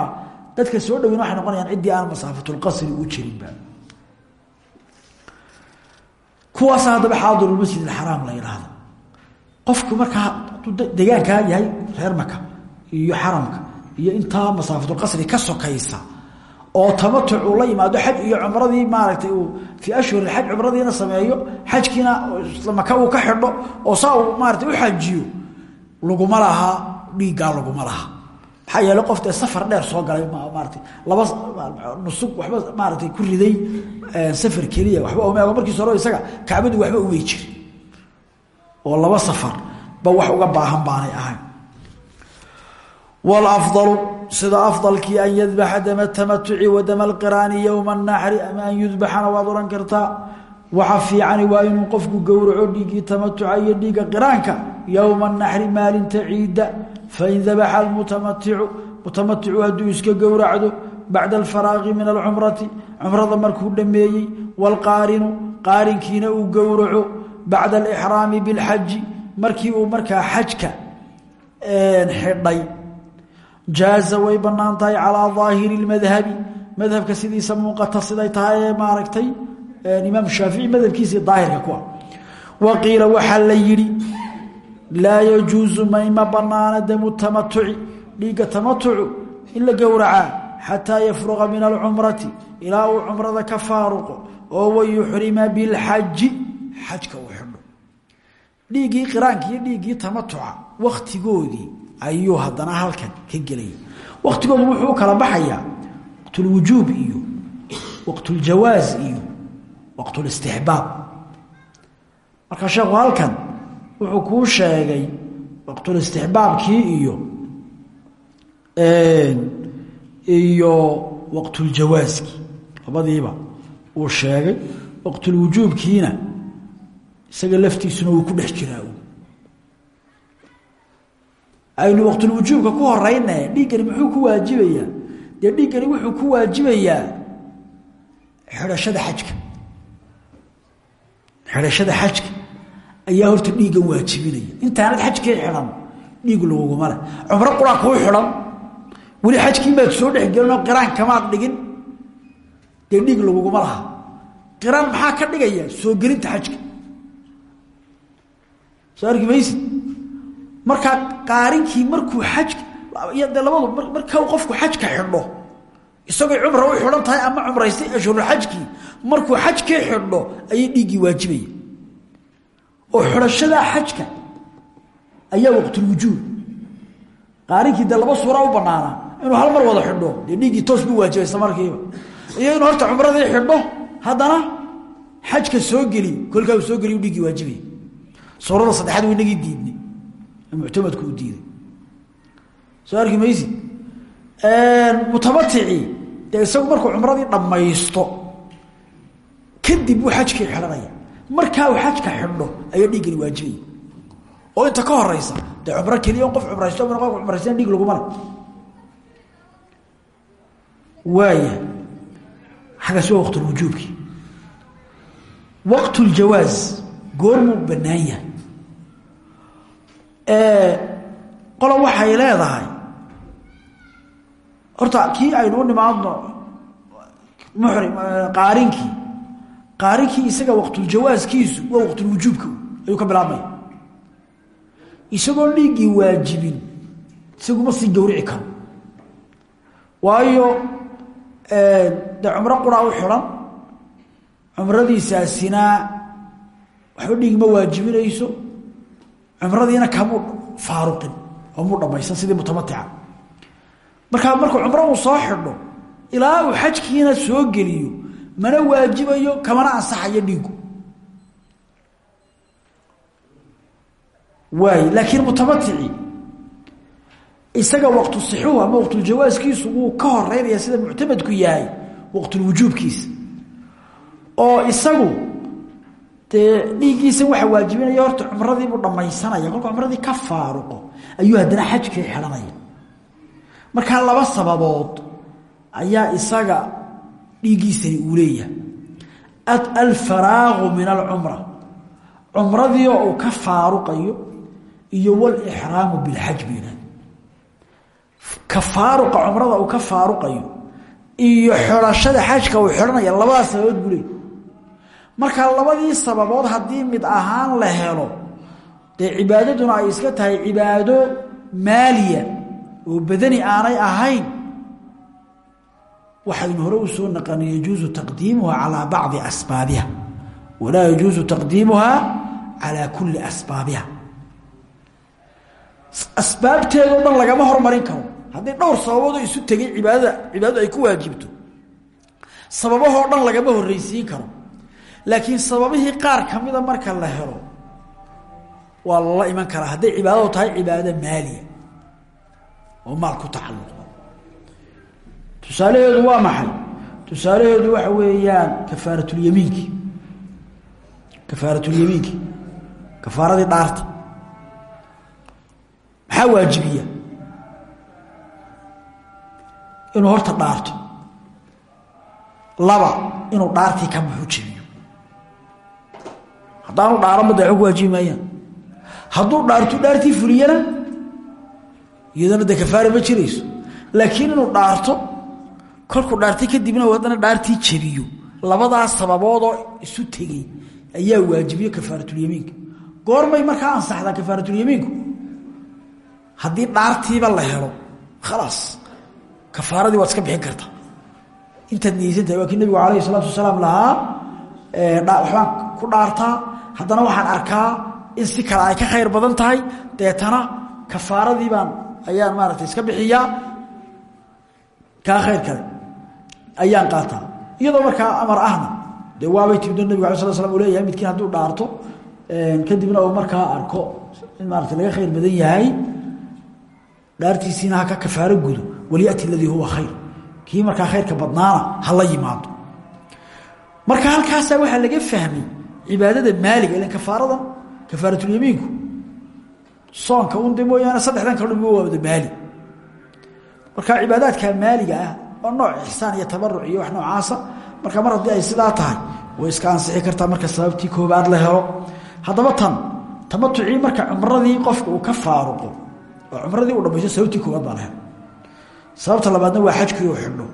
dadka soo dhowin waxay noqonayaan ciddii aan masaafatulqasri u jirinba kuwaasa haddaba xaadirulmasjid alxaraam la yidhaahdo qofku markaa hadduu yahay reer maka iyo xaramka iyo intaa masaafatulqasri ka sokaysa oo tamatuc uu la yimaado xaj iyo cumradii maaragtay uu fii ashhur xaj cumradiina sameeyo xajkiina maka uu ka xidho oo saa uu u xajiyo laguma laha dhiiggaa laguma laha. Maxaa yeele qof dee safar dheer soo galay maarata laba nusug waxba maaratay ku riday safar keliya waxba omeego markiis hore isaga kacbadu waxba umay jirin oo laba safar ba wax uga baahan baanay ahayn. Wlafdalu sida afdalkii an yadbaxa dama tamatuci wa dama alqiraani yowma naxri ama an yudbaxana waad ohan kartaa waxa fiicani waa inuu qofku gowraco dhiiggii tamatuca iyo dhiigga qiraanka yowma naxri maalinta ciidda fain dabaxa almutamaticu mutamaticu hadduu iska gowracdo bacda alfaraaqi min alcumrati cumrada markuu dhammeeyey waalqaarinu qaarinkiina uu gowraco bacda alixraami bilxaji markii uu markaa xajka xidhay jaaza way bannaan tahay calaa daahiri lmadhabi madhabka sidiisa muuqata siday tahay ee maaragtay imaam shaafici madhabkiisii daahirka ah laa yajuusu mayma banaana damu tamatuci dhiigga tamatucu in la gowracaa xataa yafruqa min alcumrati ilaa uu cumrada ka faaruqo oo wayuxrima bilxaji xajka uu xidho. Dhiiggii qiraanka iyo dhiiggii tamatuca wakhtigoodii ayuu haddana halkan ka gelaya waktigoodu wuxuu u kala baxayaa? Waqtulwujuub iyo marka sheekhu halkan wuxuu kuu sheegay waqtulistixbaabkii iyo iyo waqtuljawaaskii labadiiba uu sheegay waqtulwujuubkiina isaga laftiisuna wuu ku dhex jiraa. Aynu waqtulwujuubka ku horeyna dhiiggani muxuu ku waajibayaa? Dee dhiiggani wuxuu ku waajibayaa xidhashada xajka. Xidhashada xajka ayaa horta dhiiggan waajibinaya. Intaanad xajkii xidhan dhiig laguguma leh. Cumro quraa kuu xidhan weli xajkii maad soo dhexgelinoo qiraan kamaad dhigin dhiig laguguma laha. Qiraan maxaa ka dhigaya? Soo gelinta xajka. Soo arki maysid qaarinkii markuu xajka de labadu marka qofku xajka xidho isagoo cumra u xidhan tahay ama cumraystay ashhurulxajkii markuu xajkii xidho ayay dhiiggii waajibaya oo xidhashadaa xajka ayaa waqtulwujuub qaarinkii dee laba suura u banaana inuu hal mar wada xidho dee dhiiggii toos buu waajibaysa markiiba iyo inuu horta cumradii xidho haddana xajka soo geliy kolkaa uu soo geliy u dhiiggii waajibaya suurada saddexaad wa inagii diidnay muctamadku u diiday. Soo arki maysid mutamaticii dee isagu markuu cumradii dhammaysto kadib uu xajkii markaa uu xajka xidho ayaa dhiiggani waajibaya oo inta ka horeysa dee cumro keliya qof cumraysto qof cumraystan dhiig laguma le waaya xaggaas waa waqtulwujuubki waqtuljawaaz goormuu bannaan yahay. Qola waxay leedahay horta kii aynu u nimaadno muxrim qaarinkii qaarinkii isaga waqtuljawaaskiisu waa waqtulwujuubka ayuu ka bilaabmaya isagoo dhiiggii waajibin isaguma sii gawrici karo. Waayo de cumro quraa u xidhan cumradiisaasina waxba dhiig ma waajibinayso cumradiina kamuu faaruqin oo muu dhamaysan sidii mutamatica. Markaa markuu cumro uu soo xidho ilaa uu xajkiina soo geliyo mana waajibayo kamana ansaxayo dhiigu waay laakiin mutamaticii isaga waqtu sixuhu ama waqtuljawaaskiisu wuu ka horeynaya sida muctamadku yahay waqtulwujuubkiisa oo isagu dee dhiiggiisa waxa waajibinaya horta cumradiibuu dhamaysanaya kolka cumradii ka faaruqo ayuu haddana xajkii xidhanaya. Markaa laba sababood ayaa isaga dhiiggiisani uu leeyahay. Alfaraagu min alcumra. Cumradii oo uu ka faaruqayo iyo walixraamu bilxaj bayna ka faaruqa cumrada uu ka faaruqayo iyo xidhashada xajka uu xidhanaya labadaas sababood buu leeyahy markaa labadii sababood haddii mid ahaan la helo dee cibaadaduna ay iska tahay cibaado maaliya oo badani aanay ahayn waxaynu hore u soo naqanay yajuusu taqdiimuha calaa bacdi asbaabiha walaa yajuusu taqdiimuha calaa kulli asbaabiha. Asbaabteedoo dhan lagama hormarin karo. Haddii dhowr sababoodoo isu tegay cibaadada cibaadadu ay ku waajibto sababahoo dhan lagama horreysiin karo. Laakiin sababihii qaar kamida marka la helo waa lala iman karaa. Hadday cibaadadu tahay cibaado maaliya oo maal ku tacalluqda tusaalaheedu waa maxay? Tusaalaheedu waxa weeyaan kafaaratulyamiinki kafaaratulyamiinki kafaaradii dhaarta. Maxaa waajibiya? Inuu horta dhaarto. Laba inuu dhaartii ka muxu jebiyo haddaanu dhaaranba dee ku waajibi maayaan. Hadduu dhaartu dhaartii fuliyana iyadana dee kafaara ma jirayso. Laakiin inuu dhaarto kolkuu dhaartay kadibna haddana dhaartii jebiyo. Labadaas sababoodoo isu tegey. Ayaa waajibiye kafaaratulyamiinka goormay markaa ansaxdaa kafaaratulyamiinku haddii dhaartiiba la helo khalaas. Kafaaradii waad iska bixin karta intaad niyeysantahay waa kii nabigu alayhi salaatu wasalaam lahaa waxbaan ku dhaartaa. Haddana waxaan arkaa in si kale ay ka khayr badan tahay. Deetana kafaaradii baan ayaan maaragtay iska bixiyaa. Kaa khayr kale ayaan qaataa. Iyadoo markaa amar ahna dee waabay timdo nabigu ala sla slam leeyahay midkiin hadduu dhaarto kadibna uu markaa arko in maarata laga khayr badan yahay dhaartiisiina ha ka kafaaro gudo walyati aladii huwa khayr. Kii markaa khayrka badnaana hala yimaado. Marka halkaasaa waxaa laga fahmay cibaadada maaliga ilan kafaaradan kafaaratulyamiinku soonka un de saddexdan kalo dhan waa wada maali. Marka cibaadaadka maaliga ah oo nooc ixsaan iyo tabaruc iyo wax noocaasa. Marka mar haddii ay sidaa tahay way iska ansixi kartaa marka sababtii koobaad la helo. Haddaba tan tamatucii marka cumradii qofka uu ka faaruqo oo cumradii uu dhamayso sababtii koobaad baa la sababta labaadna waa xajkii oo xidho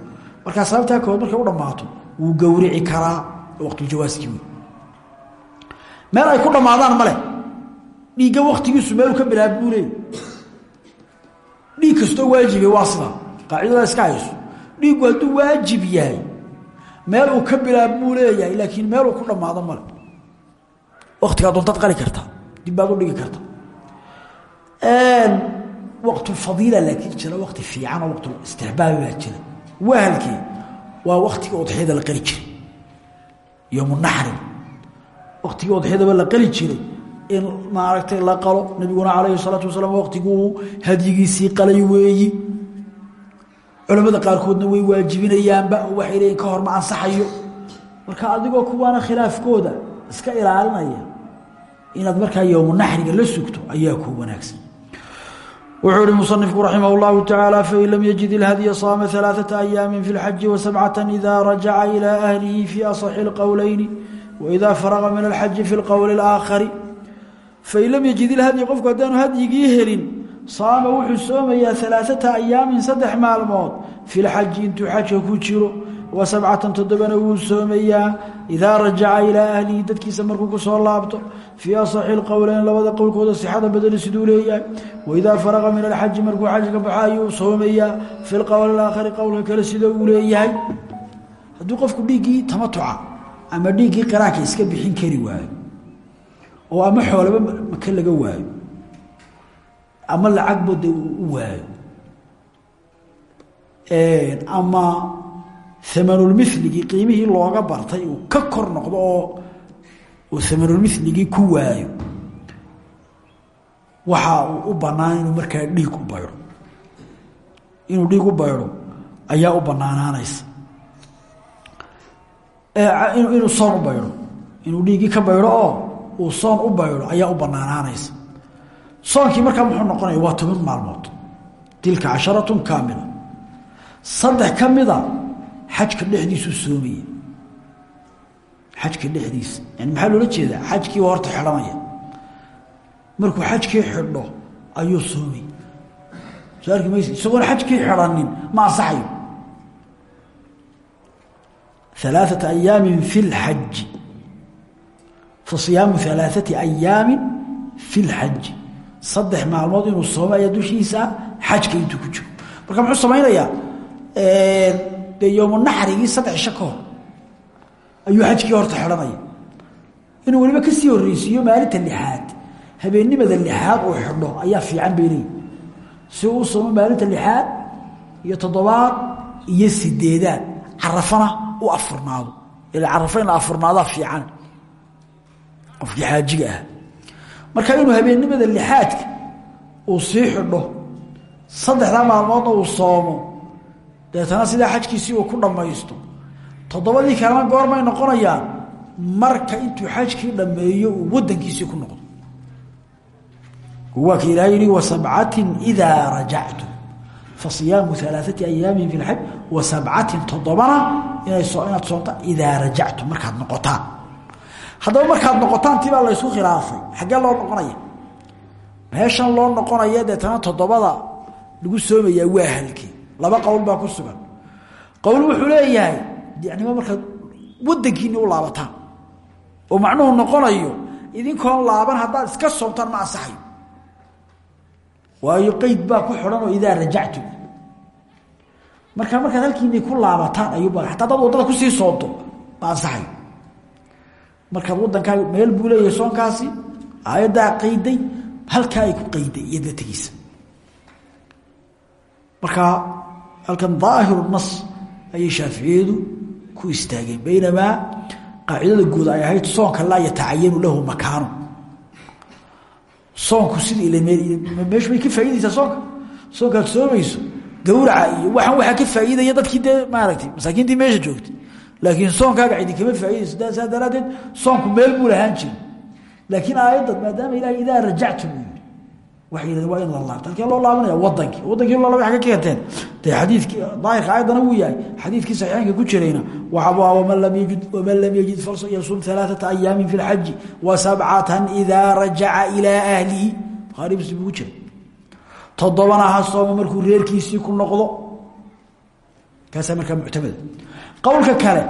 markaa sababtaa kood markay u dhammaato wuu gowrici karaa waqtuljawaazkii wey meel ay ku dhammaadaan male dhiigga waktigiisu meeluu ka bilaab dhiig kastoo waajibe waa sidaa. Qaacidada iska hayso dhiiggu hadduu waajib yahay. Meel uu ka bilaab buu leeyahay laakiin meeluu ku dhammaado male waktigaa doontaad qali kartaa dib baad u dhigi karta. Waqtulfadiila laakiin jira wakti fiican oo waqtulistixbaabi baa jira. Waa halkee waa waktiga udxiyada la qali jiray. Yowmunaxri waktigii udxiyadaba la qali jiray in maaragtay la qalo nabiguna calayhi salaatu wasalaam waqtiguu hadyigiisii qalay weeyi culamada qaarkoodna way waajibinayaanba oo waxay leeyiin ka hor ma ansaxayo marka adigoo kuwaana khilaafkooda iska ilaalinaya inaad markaa yowmunaxriga la sugto ayaa ku wanaagsan wuxuu ihi musanifku raximah اllahu tacaala fain lam yajid ilhadya saama ثalaaثaةa ayaami fi اlxaji wasabcata ida rajaca ilى ahlihi fi aصxi اlqowleyni waida faraqa min alxaji fi اlqowli اlaakhari fain lam yajid ilhadyi qofku haddaanu hadyigii helin saama wuxuu soomayaa alaaata ayaamin saddex maalmood. Fi lxaji intuu xajka ku jiro wa sabcatan toddobana wuu soomayaa. Idaa rajaca ilaa ahlihi dadkiisa markuu ku soo laabto fii asaxi lqowleyn labada qowlkooda sixada badani siduu leeyahay. Waidaa faraqa min alxaji markuu xaji ka baxo ayuu soomayaa. Fi lqowl aakhari qowlka kale sida uu leeyahay. Hadduu qofku dhiiggii tamatuca ama dhiiggii qiraanka iska bixin kari waayo oo ama xoolaba maka laga waayo ama lacagba de u waayo ama amanulmiligii qiimihii looga bartay uu ka kor noqdo oo uu amanulmiligii ku waayo. Waxa uu u banaan inuu markaa dhiig u baydo inuu dhiig u baydo ayaa u banaanaanaysa inuu soon u baydo inuu dhiiggii ka baydo oo uu soon u baydo ayaa u banaanaanaysa soonkii markaa muxuu noqonaya waa toban maalmood. Tilka casharatu kaamila. Saddex kamida xajka dhexdiisuu soomaya xajka dhexdiisa yani maxaa loola jeedaa? Xajkii waa horta xidhanaya markuu xajkii xidho ayuu soomaya soo arki maysa isagoona xajkii xidhanin ma ansaxayo. Alaaata ayaamin fi lxaji fa siyaamu alaaati ayaamin fi lxaji saddex maalmood inuu soomo ayaa dushiisa xajka intuu ku jiro. Marka muxuu samaynayaa? Dee yowmunaxrigii saddex isho ka hor. Ayuu xajkii horta xidhanaya. Inuu weliba ka sii horreysiiyo maalinta lixaad. Habeennimada lixaad uu xidho ayaa fiican bay si uu soomo maalinta lixaad iyo toddobaad iyo sideedaad carafana u afurnaado. Ila carafo in la afurnaadaa fiican. Qofkii xaajiga ah marka inuu habeennimada lixaadka uu sii xidho saddexdaa maalmoodna uu soomo deetana sidaa xajkiisii uu ku dhammaysto. Toddobadii kalena goormay noqonayaan marka intuu xajkii dhammeeyo uu wadankiisii ku noqdo. Waa ka ilahay yihi wasabcatin idaa rajactu. Fa siyaamu alaaثati ayaamin fi lxaj wa sabcatin toddobana inaad soomta idaa rajactu markaad noqotaan haddaba markaad noqotaan tibaa laysku khilaafay. Xaggee loo noqonaya? Meeshan loo noqonaya deetana toddobada lagu soomayaa waa halkii. Laba qowl baa ku sugan. Qowl wuxuu leeyahay yanima markaad wadankiini u laabataan. Oo macnuhu noqonayo idinkoon laaban haddaad iska soomtaan ma ansaxayo waayo qeyd baa ku xidhan oo idaa rajactu. Marka markaad halkiini ku laabataan ayuuba hataa dad waddada ku sii soonto ma ansaxayo markaad wadankaaga meel buu leeyahay soonkaasi aayaddaa qayday halkaa ay ku qayday iyadla tegiisa marka halkan daahiru nas ayay shaaficiyadu ku istaageen. Baynamaa qaacidada guud ay ahayd soonka laa yatacayanu lahu makaanu soonku sida meeshu bay ka faaidaysaa soonka. Soonkaad soomayso gawraca iyo waxaan waxaa ka faa'iidaya dadkii dee maaragtay masaakiintii meesha joogtay laakiin soonkaaga cidi kama faaidayso saa daraadeed soonku meel buu lahaan jiri laakiin aayadda maadaama ilahay idaa rajactu buu yii waxay yidhahdeen waa in la laabto halkee loo laabanaya wadankii wadankii loo laabay agga ka keenteen. Dee xadiidkii daahirka aayaddana wuu yahay. Xadiidkii saxiixaynka ku jirayna waxaa waman lam yajid waman lam yajid falyasum alaaثata ayaamin fi اlxaji wa sabcatan idaa rajaca ilaa ahlihi. Bukhaari muslim ku jiray. Toddobana ha sooma markuu reerkiisii ku noqdo. Kaasaa markaa muctamada qowlka kale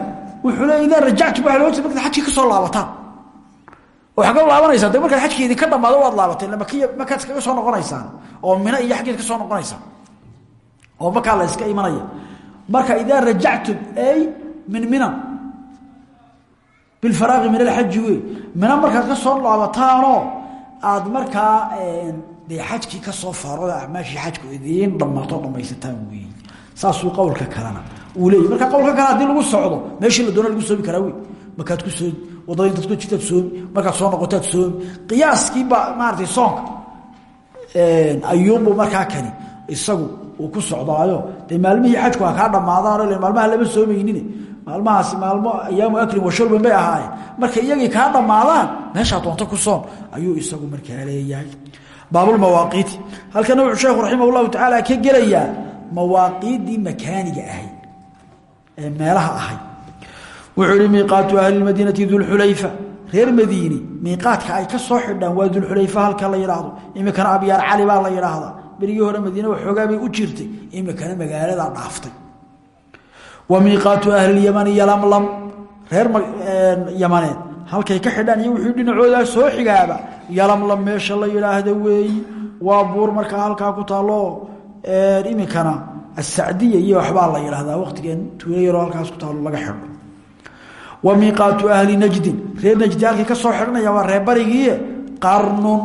wuxuu le idaa rajactum waa loo markaad xajkii ka soo laabataan oo xagga laabanaysaa de markaad xajkeedii ka dhamaado waad laabateen makiya markaad iskaga soo noqonaysaan oo mina iyo xaggeed ka soo noqonaysaan oo markaa la iska imanaya. Marka idaa rajactum ay min mina bilfaraaqi min alxaji wey mina markaad ka soo laabataanoo aad markaa dee xajkii ka soo faarooda acmaashii xajku idiin dhammaato dhamaysataan wey saasuu qowlka kalena uu leeyay marka qowlka kale haddii lagu socdo meeshii la doona lagu soomi karaa wey markaad ku soomi waddada intaad ku jirtaad soomi markaad soo noqotaad soomi. Qiyaaskiiba maaratay soonka ayuunbu markaa kani isagu uu ku socdaayo. Dee xajku ha kaa dhammaadaan ila maalmaha lama soomaynin. Maalmahaasi maalmo ayaamu aklin washurban bay ahaayeen. Markay iyagii kaa dhammaadaan meeshaa doonto ku soon ayuu isagu markaa leeyahay baabulmawaaqiiti halkana wuxuu sheekhu raximah llahu tacaala ka gelayaa mawaaqiiddii makaaniga ahayd ee meelaha ahayd wuxuu yihi miiqaatu ahli madiinati dulxulayfa. Reer madiini miiqaadka ay ka soo xidhaan waa dulxulayfa halka la yidhaahdo. Imikana abyaar cali baa la yidhaahdaa. Berigii hore madiine waxoogaa bay u jirtay. Imikana magaaladaa dhaaftay. Wa miiqaatu ahlilyamani yalamlam. Reer yamaneed. Halkay ka xidhaan iyo wuxuu dhinacoodaa soo xigaaba. Yalamlam meesha la yidhaahda weeyi. Waa buur markaa halkaa ku taalloo iminkana asacdiya iyo waxbaa la yidhaahdaa waqtigeen tuulo yaroo halkaas ku taalo laga xidho wa miiqaatu ahli najdin reer najdi halkay ka soo xidhanaya waa reer barigiie qarnun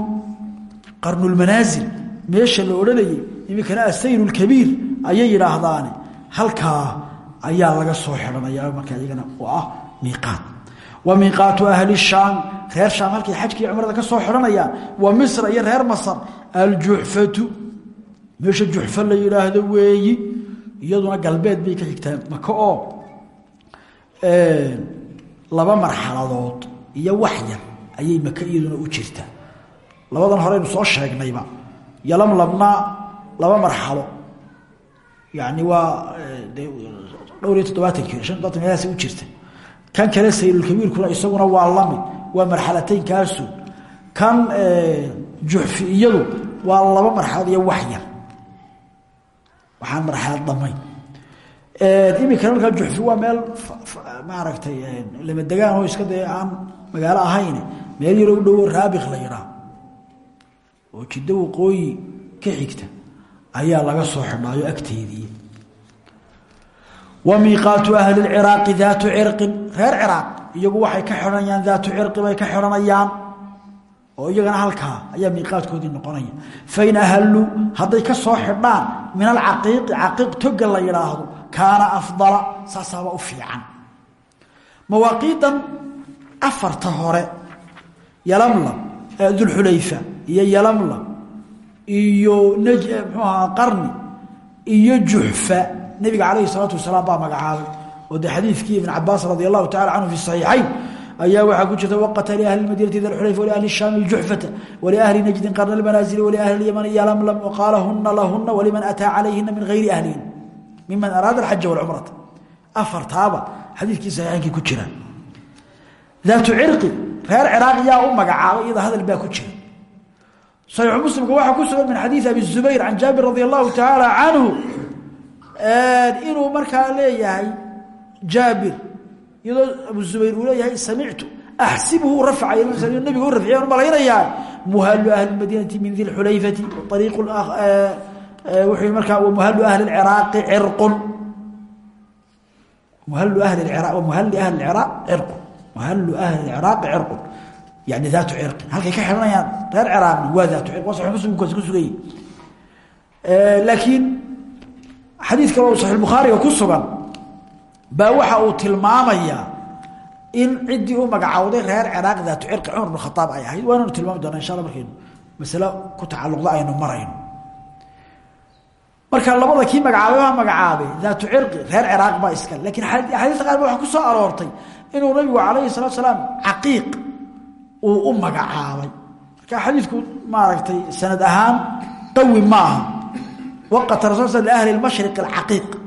qarnulmanaasil meesha la odhanayay iminkana asayr lkabiir ayay yidhaahdaane halkaa ayaa laga soo xidhanaya markaa iyagana oo ah wa miiqaatu ahli shaam. Reer shaam halkay xajkii cumrada ka soo xidhanayaan wa misra iyo reer masar. Aljuxfatu meesha juxfa la yidhaahdo weeyi iyaduna galbeed bay ka xigtaa maka oo laba marxaladood iyo wax yar ayay maka iyaduna u jirtaa labadan horeynu soo sheegnayba. Yalamlamna laba marxalo. Yani waa dhowr iyo toddobaatan kilo shan u jirta. Kan kale sayrulkabiirkuna isaguna waa la mid waa marxalateynkaasu kan juxfi iyadu waa laba marxalood iyo wax yar waxaan marxalad dhamayn iminkana markaa juxfi waa meel maaragtay lama degaan oo iska dee aan magaalo ahayn meel yaroo dhowo raabik la yidhaah oo jiddo waqooyi ka xigta ayaa laga soo xidhaayo agteedii. Wa miiqaatu ahli lciraaqi daatu cirqin reer ciraaq iyagu waxay ka xidhanayaan daatu cirqi bay ka xidhanayaan oo iyagana halkaa ayaa miiqaadkoodii noqonaya. Fain ahaluu hadday ka soo xidhaan min alcaqiiqi caqiiq toga la yidhaahdo kaana afdala saasaaba u fiican. Mawaaqiidan afarta hore yalamlam dulxulayfa iyo yalamlam iyo ahaa qarni iyo juxfa nebiga calayhi salaatu wasalaam baa magacaabay. Oo dee xadiidkii ibn cabaas radi allahu tacala canhu fi saxiixayn ayaa waxaa ku jirta waqata liahli madinati dalxulayfa waliahli shaami juxfata waliahli najdin qarna lmanaazili waliahli lyamani yalamlam waqaala huna lahuna waliman ataa calayhina min hayri ahlihin miman araada alxaja walcumrata afartaaba xadiidkii saxiixaynkii ku jiraan daatu cirqi reer ciraaq yaa u magacaabay hadal baa ku jira. Saxiixu muslimka waxaa ku sugan min xadiidi abi zubayr can jaabir radi allahu tacaala canhu inuu markaa leeyahay jaabir iyadoo abu zubayr uu leeyahay samictu axsibuhu rafcay nabiga u rafciya an malaynayaa muhalu ahli madiinati min di xulayfati ariiq wuxuu markaa muhalu ahli ciraaqi cirqun. Muhalu ahli muhali ahli ciraaq cirqun. Muhalu ahli ciraaqi cirqun. Yani daatu cirqin. Halkay ka xidhanayaan reer ciraaqna waa daatu cirq waa saxi muslimkaasi ku sugayey laakiin xadiid kale oo saxiix bukhaariga ku sugan baa waxa uu tilmaamayaa in ciddii u magacawday reer ciraaq daatu cirqi cumar bn khaaab ay ahayd. Waananu tilmaami doonaa insha alla markaynu masalo ku tacalluqda aynu marayno. Marka labada kii magacaabay waa magacaabay. Daatu cirqi reer ciraaq baa iskale lakiin axaadiista qaar ba waxa ku soo aroortay inuu nabigu calayhi salatu salaam caqiiq uu u magacaabay. Marka xadiidku maaragtay sanad ahaan qawi ma aha waqata rasul sl liahli lmashriq alcaqiiq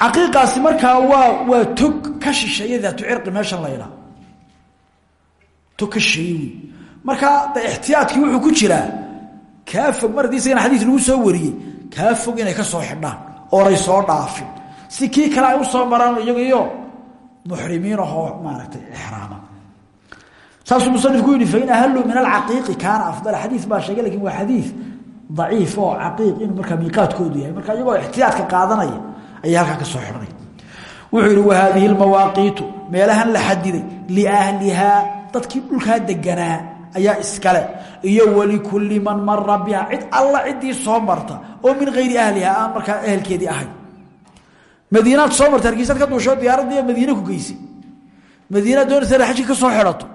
caqiiqaasi markaa waa waa tog ka shisheeya daatu cirqi meeshan la ydhaha tog ka shisheeye wuxuu ku jiraa kaa fog mar haddii lagu soo wariyey kaa fog inay ka soo xidhaan oonay soo dhaafin. Si kii kale ay u soo maraan iyagiyo muxrimiin ahoo maaragtay exraama saasuu musanifku yidhi fain ahaluu min alcaqiiqi kaana afdal. Xadiis baa sheegay laakiin waa xadiis oo caqiiq inuu markaa miiqaadkoodu yahay. Marka iyagoo ixtiyaadka qaadanaya ayay halkaa ka soo xidhanay wuxuu yidhi wahadihi lmawaaqiitu meelahan la xadiday liahlihaa dadkii dhulkaa deganaa ayaa iskale iyo walikulli man mara biha. Cid alla ciddii soo marta oo min hayri ahlihaa aan markaa ehelkeedii ahayn madiinaad soo marta hargeysaad ka duusho diyaaradii madiine ku geysay madiinaad doonaysa ina xajki ka soo xidhato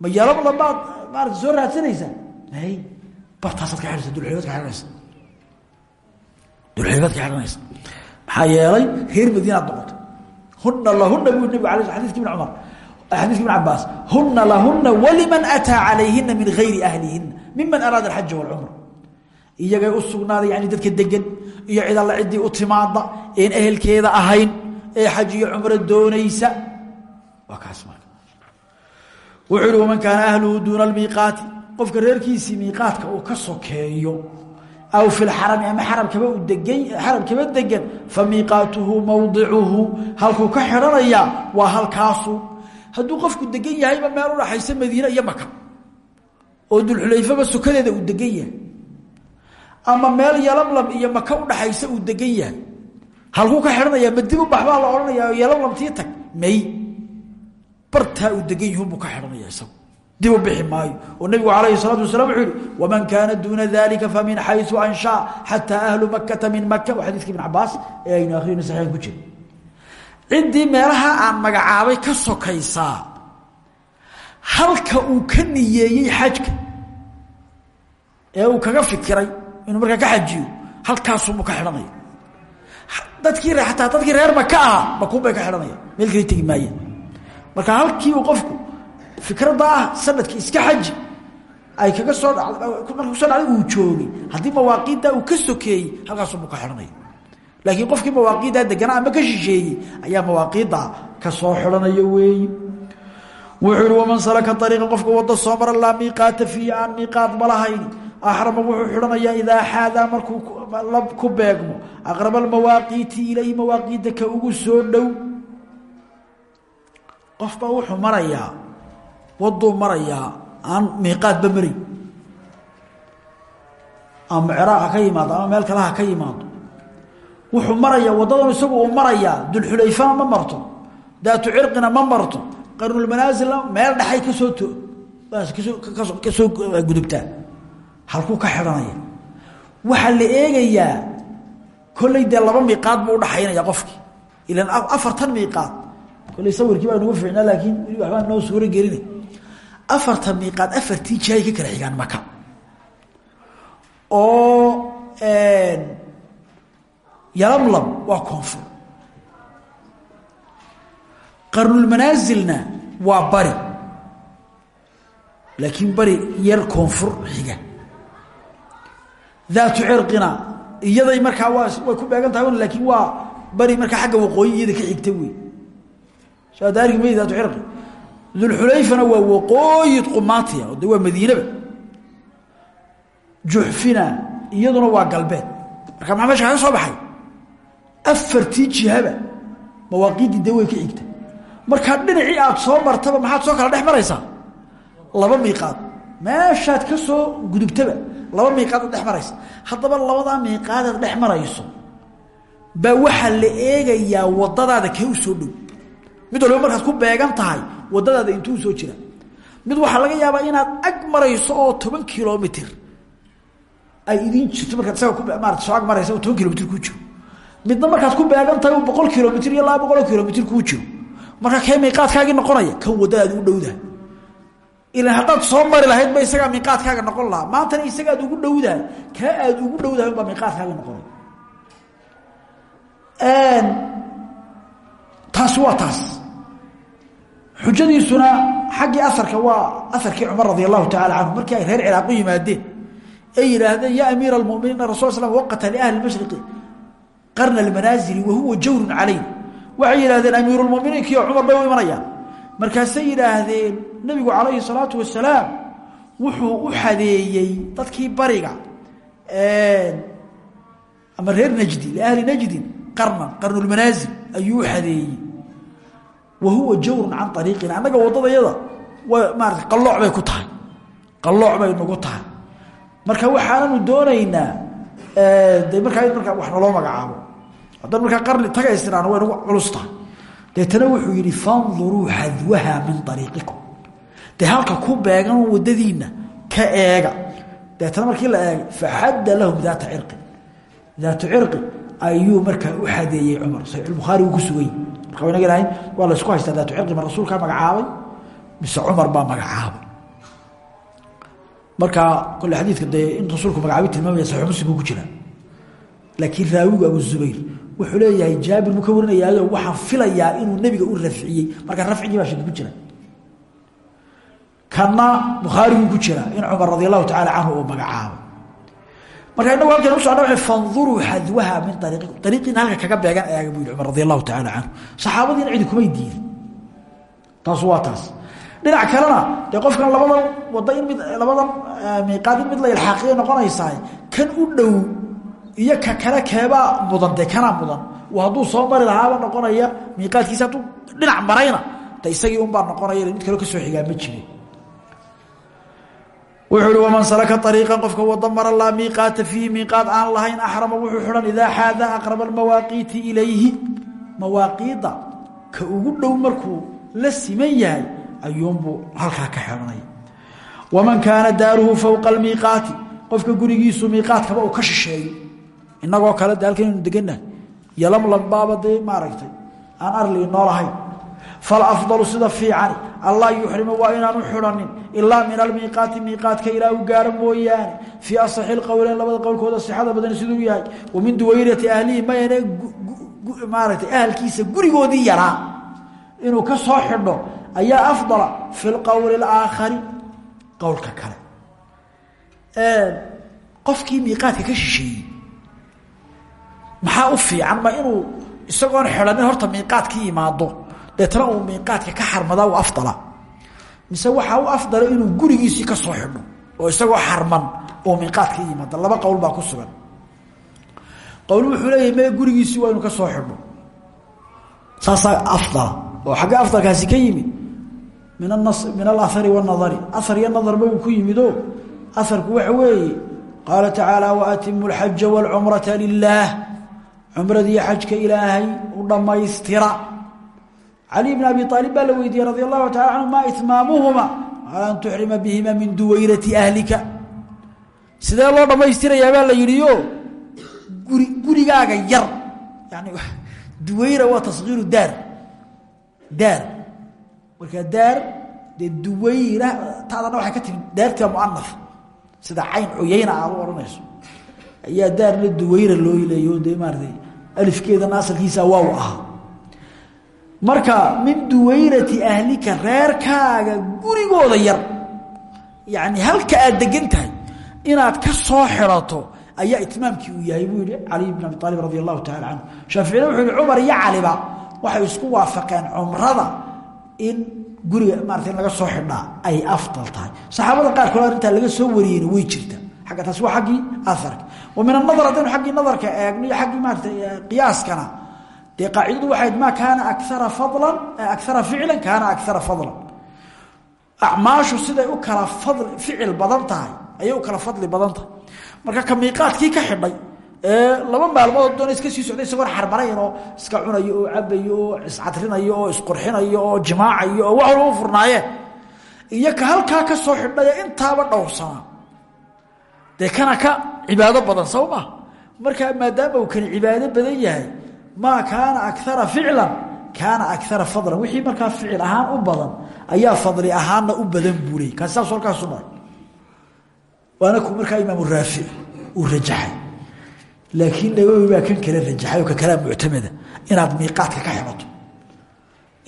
ma yalab labaad maarata soo raadsanaysaa hay bartaasaad ka xidhaysa dulxuleed ka xidhanaysa dulxuleed ka xidhanaysa maxaa yeelay reer madiinaad noqotay. Huna lahuna buu nabigu ala xadiiski ibn cumar xadiiski ibn cabaas huna lahuna waliman ataa calayhina min gayri ahlihina miman araada alxaja walcumra iyagay u sugnaaday yani dadka degan iyo cid alla ciddii u timaada een ehelkeeda ahayn ee xaj iyo cumro doonaysa. Waa kaas wuxuu ihi waman kaana ahluhu duuna qofka reerkiisii miiqaadka uu ka sokeeyo aw fi lxarami ama xaramkaba u degan xaramkaba degan fa miiqaatuhu mawdicuhu halkuu ka xidhanayaa waa halkaasu hadduu qofku degan yahayba meel udhaxaysa madiine iyo maka oo dulxulayfaba sokadeeda uu degan yahay ama meel yalamlam iyo maka udhaxaysa uu degan yahay halkuu ka xidhanayaa madibu baxbaa la odhanayaa yalamlamtii tag dib u bixi maayo. Oo nabigu alayhi salaatu wasalam wuxuu yihi waman kaana duuna dalika famin xayu anshaa xataa ahlu makata min maka waa xadiiska ibn cabaas ee aynu akriyno saxiix ku jira ciddii meelaha aan magacaabay ka sokaysaa halka uu ka niyeeyey xajka ee uu kaga fikiray inuu markaa ka xajiyo halkaasubuu ka xidhanaya. Dadkii ataa dadkii reer maka ahaa makuun bay ka xidhanaya meel kala tegi marka halkii uu qofku fikradda ah sanadki iska xaji ay kaga soo marka ku soo dhacday uu joogay. Haddii mawaaqiiddaa uu ka sokeeyey halkaasubuu ka xidhanaya laakiin qofkii mawaaqiiddaa deganaa ama ka shisheeyey ayaa mawaaqiiddaa ka soo xidhanaya weeyi wuxuu ihi waman salaka ariiqa qofka wada soo mara laa miiqaata fiihi aan miiqaad malahayn axrama wuxuu xidhanayaa idaa xaadaa markuu ku beegmo aqraba almawaaqiiti ilayhi mawaaqiidda ka ugu soo dhow. Qofbaa wuxuu marayaa waduu marayaa aan miiqaadba maray ama ciraaq ka yimaado ama meel kale ka yimaado. Wuxuu marayaa waddadan isagu uu marayaa dulxulayfana ma marto daatu cirqina ma marto qarnulmanaasilna meel dhexay ka soo ka soo gudubtaa halkuu ka xidhanaya. Waxaa la eegayaa kolley laba miiqaad buu udhaxaynaya qofkii. Ilan afartan miiqaad. Kolley sawirkii nugu fiicnaa laakiin weli noo suuro gelina afartan miiqaad afartii jihay ka kala xigaan maka oo yalamlam waa koonfur. Qarnulmanaasilna waa bari. Laakiin bari yar koonfur xiga. Daatu cirqina iyaday markaa waa way ku beegan tahay laakiin waa bari markaa xagga waqooyi ka xigta wey. Saadaargi may daatu cirqi dulxulayfana waa waqooyi qumaatiya oo de waa madiinaba. Juxfina iyaduna waa galbeed. Marka maxaa meesha kaga soo baxay afartii jihaba mawaaqiiddii de way markaa dhinacii aad soo martaba maxaad soo kala dhex maraysaa? Laba miiqaad. Meeshaad ka soo gudubtaba laba miiqaadaad dhex maraysa. Haddaba labadaa miiqaadaad dhex marayso baa waxaa la eegayaa wadadaada kee u soo dhow. Mid waliba markaad ku beegan tahay wadadaada intuu soo jira. Mid waxaa laga yaabaa inaad ag marayso oo toban kilomitr ay idin jirto. Markaad isaga kumaarata soo ag maraysa toban kilomitr kuu jiro. Midna markaad ku beegan tahay uu boqol kilomitr iyo laba boqoloo kilomitr jiro. Marka kee miiqaadkaagii noqonaya? Kan wadadaada u dhowdaha ilan haddaad soo mari lahayd ba isagaa miiqaadkaaga noqon lahaa. Maantana isagaad ugu dhowdahay kaa aad ugu dhowdahay baa miiqaadkaaga noqonay. Taasi waa taas xujadiisuna xaggii aarka waa aarkii cumar radi allahu taala canhu markii ay reer ciraaq u yimaadeen ay yidhaahdeen ya amiir almuminiin rasul sl waqata liahli mashriqi qarna almanaazili wahuwa jawrun calayna waxay yidhahdeen amiirulmuminiinkiio cumar bay u imanayaan. Markaasay yidhaahdeen nebigu calayhi salaatu wasalaam wuxuu u xadeeyey dadkii bariga ama reer najdi liahli najdin qarnan qarnulmanaasil ayuu u wa huwa jawrun can ariiqina annaga waddadayada wa maarata qallooc bay ku tahay qallooc bay nagu tahay marka waxaananu doonaynaa de markaa markaa wax naloo magacaabo haddaan markaa qarni tagaystiraan way nagu culus deetana wuxuu yidhi fanduruu xadwaha min ariiqikum dee ku beegan wadadiinna ka eega deetana markii la eegay faxadda lahum daata cirqi daatu cirqi ayuu markaa u xadeeyey cumar saxiixulbukhaari wuu ku sugay marka waynaga lahayn waa laysku haystaa daatu cirqi ma rasuulkaa magacaabay mise cumar baa magacaabay. Markaa kole xadiidka dee in rasuulku magacaabi tilmaamaya saxiix muslim ku jiraa. Laakiin raawigu abu zubayr wuxuu leeyahay jaabir buu ka warinayaayo waxaan inuu nebiga u rafciyey. Markaa rafcigii baa shaki ku jira. Kana bukhaariguu ku jira in cumar radi allahu tacaala magacaabo marka inagu halkan u socna wa fanduruu xadwaha min ariiqikum ariiqiina halka kaga beegan eega buu yihi cumar radi allahu tacaala canhu saxaabadiina cidi kumay dhinac kalena dee qofkan labadan wada mid labadan miiqaad in mid la ilxaaqiya noqonaysaa kan u dhow iyo ka kale keebaa mudan dee kanaa mudan. Hadduu soo mari lahaaba noqonaya miiqaadkiisa hadduu dhinac marayna de isagii unbaa noqonaya mid kaleo ka soo xigaa ma jiro wuxuu hi waman salaka ariiqan qofka wada mara laa miiqaata fiihi miiqaad aan lahayn axrama wuxuu xidhan idaa xaada aqraba almawaaqiiti ilayhi. Mawaaqiidda ka ugu dhow markuu la siman yahay ayuunbuu halkaa ka xidhanaya waman kaana daaruhu fowqa almiiqaati qofka gurigiisu miiqaadkaba uu ka shisheeyo inagoo kale de halkan aynu degannahay maaragtay aan arli noolahayn falafdalu sida fiicani allah yuxrima waa inaanu xidhanin ilaa min almiiqaati miiqaadka ilaa uu gaaro mooyaane fii asaxi lqowleyn labada qowlkooda sixada badan siduu yahay wa min duwayrati ahlihi mayane maaragtay ahalkiisa gurigoodii yaraa inuu ka soo xidho ayaa afdala fi lqowli اlaakhari qowlka kale qofkii miiqaadka ka shisheeyey maxaa u fiican ma inuu isagoon xidhanin horta miiqaadka yimaado deetna uu miiqaadka ka xarmadaa u afdala. Mise waxaa u afdala inuu gurigiisii ka soo xidho oo isagoo xarman oo miiqaadka yimaada laba qowl baa ku sugan. Qowl wuxuu leeyahay mee gurigiisii waa inuu ka soo xidho? Saasaa afdala. Oo xagga afdalkaasi ka yimid. Min anas min alahari waanadari ahar iyo nadarba uu ku yimido aharku waxa weeye qaala tacaala waatimu alxaja waalcumrata lilaah cumradiiyo xajka ilaahay u dhammaystira cali bn abi aalib baa la weydiiyey radi allahu tacala canhu maa itmaamuhuma? Qaala an tuxrima bihima min duwayrati ahlika. Sidee loo dhammaystirayaa baa la yidhi o guri gurigaaga yar yani duwayra waa taskiiru daar daar. Markaa daar dee duwayra taadana waxay ka timid daartia muanaf sida cayn cuyayna aad u odhanayso. Ayaa daarna duwayra loo leeyo dee maaratay alifkeedana asalkiisa waaw ahaa marka min duwayrati ahlika reerkaaga gurigooda yar yani halka aad degan inaad ka soo xidhato ayaa itmaamkii uu yahay buu cali bn abi aalib radi tacala canhu shaaficina wuxuu yihi cumar iyo caliba waxay isku waafaqeen cumrada in guriga maarata laga soo xidhaa ay afdal tahay. Saxaabada qaarkood arrintaa laga soo wariyeyna way jirta. Agga taasi waa aggii aarka wa min anadar haddaynu aggii nadarka eegno iyo aggii qiyaaskana dee qaacidadu waxayd maa kaana akara fadlan? Akara ficlan kaana akara fadlan. Acmaashu siday u kala ficil badan tahay ayay u kala fadli badan tahay. Marka ka miiqaadkii ka xidhay ee laba maalmood doona iska sii socday isagoon xarbanayn oo iska cunayo oo cabayo iscadrinayo isqurxinayo oo jimaacayo oo wax walba furnaayeen. Iyo ka halkaa ka soo xidhaya intaaba dhowrsanaa. Dee kana ka badan soo ma markaa maadaama uu kani cibaado badan yahay maa kaana akara ficlan kaana akara fadlan. Wixii markaa ficil ahaan u badan ayaa fadli ahaanna u badan buuley kaasi saas halkaasu maray waana ku markaa imaamu raafic uu rajaxay. Laakiin nawowi baa kan kale rajaxay oo ka kalea muctamada inaad miiqaadka ka xidhato.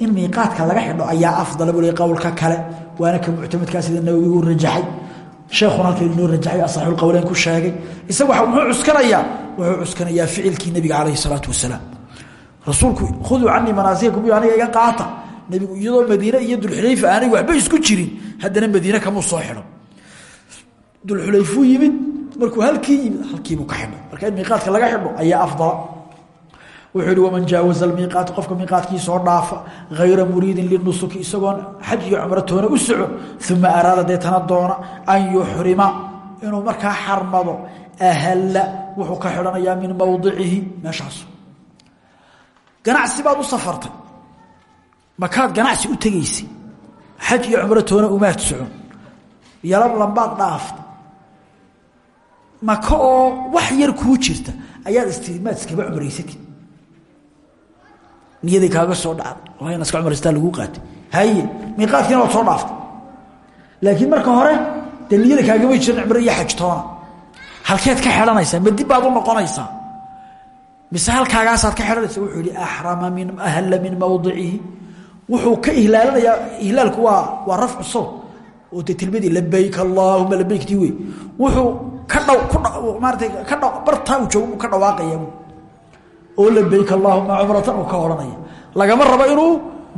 In miiqaadka laga xidho ayaa afdala bule qowlka kale. Waana ka muctamadkaa sida nawowi uu rajaxay. Sheekhuna halkan inoo rajaxay asaxulqowleyn ku sheegay. Isaga wa muxuu cuskanayaa wuxuu cuskanayaa ficilkii nebiga calayhi salaatu wasalaam rasuulku khuduu canii manaasikakum aniga iga qaata. Nebigu iyadoo madiine iyo dulxulayfa aanay waxba isku jirin. Haddana madiine kamuu soo xidho. Dulxulayfuu yimid markuu halkii yimid halkiibuu ka xidhay marka in laga xidho ayaa afdala. Wuxuu yihi waman jaawaza almiiqaata qofka miiqaadkii soo dhaafa hayra muriidin linusuki isagoon xaj iyo cumro toona u socon uma araada deetana doona an yuxrima. Inuu markaa xarmado ahalla wuxuu ka xidhanayaa min mawdicihi meeshaas ganacsi baad u safartay. Makaad ganacsi u tegaysay. Xaj iyo cumro toona umaad socon. Yalab lambaad dhaafta maka wax yar kuu jirta ayaad istirimaad iskaba cumraysatid kaaga soo dhacday. Ina iska cumraystaa laguu qaatay. Haye miiqaadkiina soo dhaaftay. Laakiin marka hore dee niyada kaagama jirin cumro iyo xaj toona. Halkeed ka xidhanaysaa ma dib u noqonaysaa mise halkaagaasaad ka xidhanaysa wuxuu yihi axrama min ahalla min mawdicihi wuxuu ka ihlaalinayaa ihlaalku waa waa rafcu sawt. Oo dee labayk allaahuma labayktii wey wuxuu ka dhaw ku maaratay ka dha bartaa uu joogo ka dhawaaqaya oo labayk allaahuma cumratan uu ka odhanaya. Lagama rabo inuu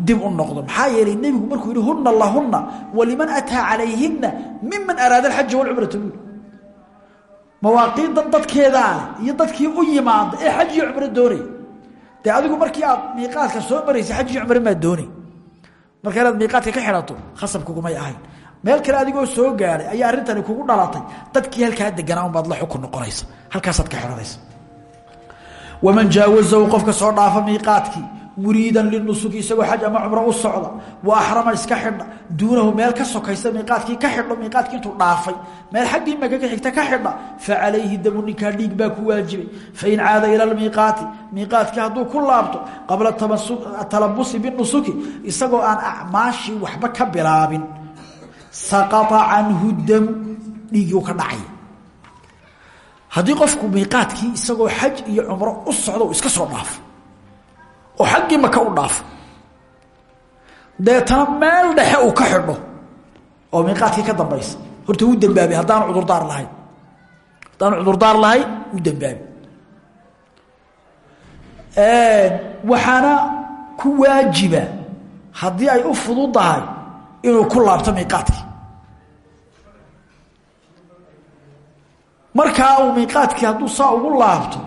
dib u noqdo. Maxaa yeelay nebigu markuu yihi huna lahuna waliman ataa calayhina miman araada alxaja walcumrata buuli mawaaqiidan dadkeedaa leh iyo dadkii u yimaada ee xaj iyo cumro doonay. Dee adigu markii aad miiqaadka soo maraysay xaj iyo cumro maad doonay marka inaad miiqaadka ka xidhato khasab kugumay ahayn. Meel kale adigoo soo gaaray ayaa arrintani kugu dhalatay. Dadkii halkaa deganaa unbaad la xukun noqonaysa. Halkaasaad ka xidhanaysa. Waman jaawazahu qofka soo dhaafa miiqaadkii muriidan linusuki isagoo xaj ama cumro u socda wa axrama iska xidha duunahu meel ka sokaysa miiqaadkii ka xidho miiqaadkii intuu dhaafay meel xaggii maka ka xigta ka xidha fa calayhi damu ninkaa dhiig baa ku waajibay fain caada ila lmiiqaati miiqaadkii hadduu ku laabto qabla talabusi binusuki isagoo aan acmaashii waxba ka bilaabin. Saqaa canhu damu dhiigiu ka dhacay. Haddii qofku miiqaadkii isagoo xaj iyo cumro u iska soo dhaafo oo xaggii maka u dhaafo deetana meel dhexe uu ka xidho. Oo miiqaadkii ka dambaysa horta wuu dembaabay haddaanu cudurdaar lahayn haddaanu cudurdaar lahayn wuu dembaabi. Waxaana ku waajiba haddii ay u fududahay inuu ku laabto miiqaadkii. Markaa uu miiqaadkii hadduu saa ugu laabto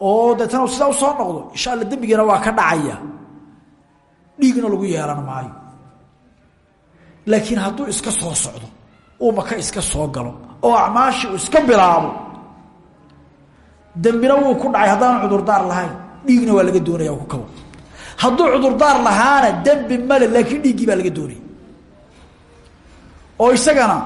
oo deetana sidaa u soo noqdo insha alla dembigiina waa ka dhacaya. Dhiigna lagu yeelan maayo. Laakiin hadduu iska soo socdo uu maka iska soo galo oo acmaashii uu iska bilaabo dembina wuu ku dhacay haddaanu cudurdaar lahayn dhiigna waa laga doonaya ku kabo hadduu cudurdaar lahaana dembi male laakiin dhiiggii baa laga doonaya. Oo isagana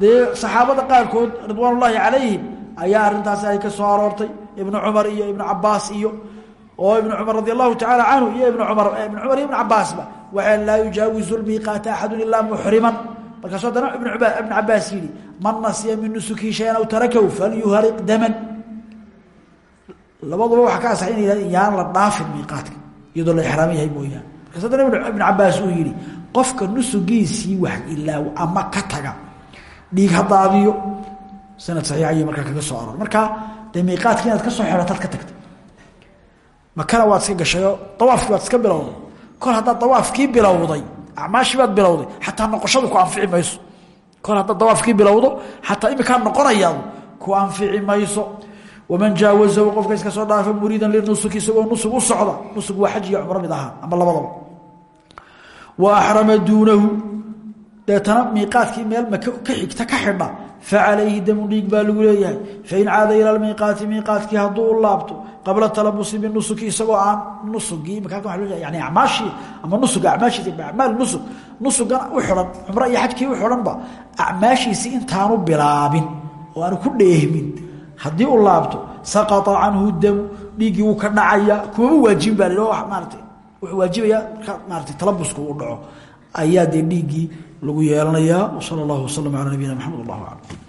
dee saxaabada qaarkood ridwaan ullaahi calayhim ayaa arrintaasi ay ka soo aroortay ibnu cumar iyo ibnu cabaas iyo oo ibnu cumar radi allahu tacaala canhu iyo ibnu cumar ibnu cumar iyo ibnu cabaasba waxay laa yujaawizu lmiiqaata axadun ilaa muxriman markaasu haddana ibn ibnu cabaas yidhi man nasiya min nusukihi shayan aw tarakahu falyuhariq daman. Labaduba waxaa ka asaxay inay yaan la dhaafin miiqaadka iyadoo la ixraam yahay mooyaane. Markaas haddana ibnu cabaas uu yidhi qofka nusugiisii wax ilaaw ama ka taga dhiig ha daadiyo sanad saxiixa ayay markaa kaga soo aroor marka dee miiqaadki inaad ka soo xidhataad ka tagtay makana waad iska gashayo dawaafkii waad iska bilowday. Kol haddaad dawaafkii bilowday acmaashii baad bilowday xataa noqoshadu ku anfici mayso. Kol haddaad dawaafkii bilowdo xataa imikaa noqonayaadu ku anfici mayso. Waman jaawazahu qofka iska soo dhaafa muriidan linusuki isagoo nusug u socda. Nusug waa xaj iyo cumro mid ahaa ama labadaba. Wa axrama duunahu. Deetana miiqaadkii meel maka ka xigta ka xidha fa calayhi damu dhiig baa lagu leeyahay fain caada ila lmiiqaati miiqaadkii hadduu u laabto qabla talabusi binusuki isagoo aan nusugii yani acmaashii ama nusuga acmaashiisi acmaal nusug nusugan u xidhan cumro iyo xajkii u xidhanba acmaashiisi intaanu bilaabin oo aanu ku dheehmin haddii u laabto saqata canhu damu dhiiggii wuu ka dhacaya kumama waajibin baa l maarata wuxuu waajibaya marka maarata talabusku uu dhaco ayaa dee dhiiggii lagu yeelanayaa wsala allahu waslama calaa nabiyina maxamed wallahu aclam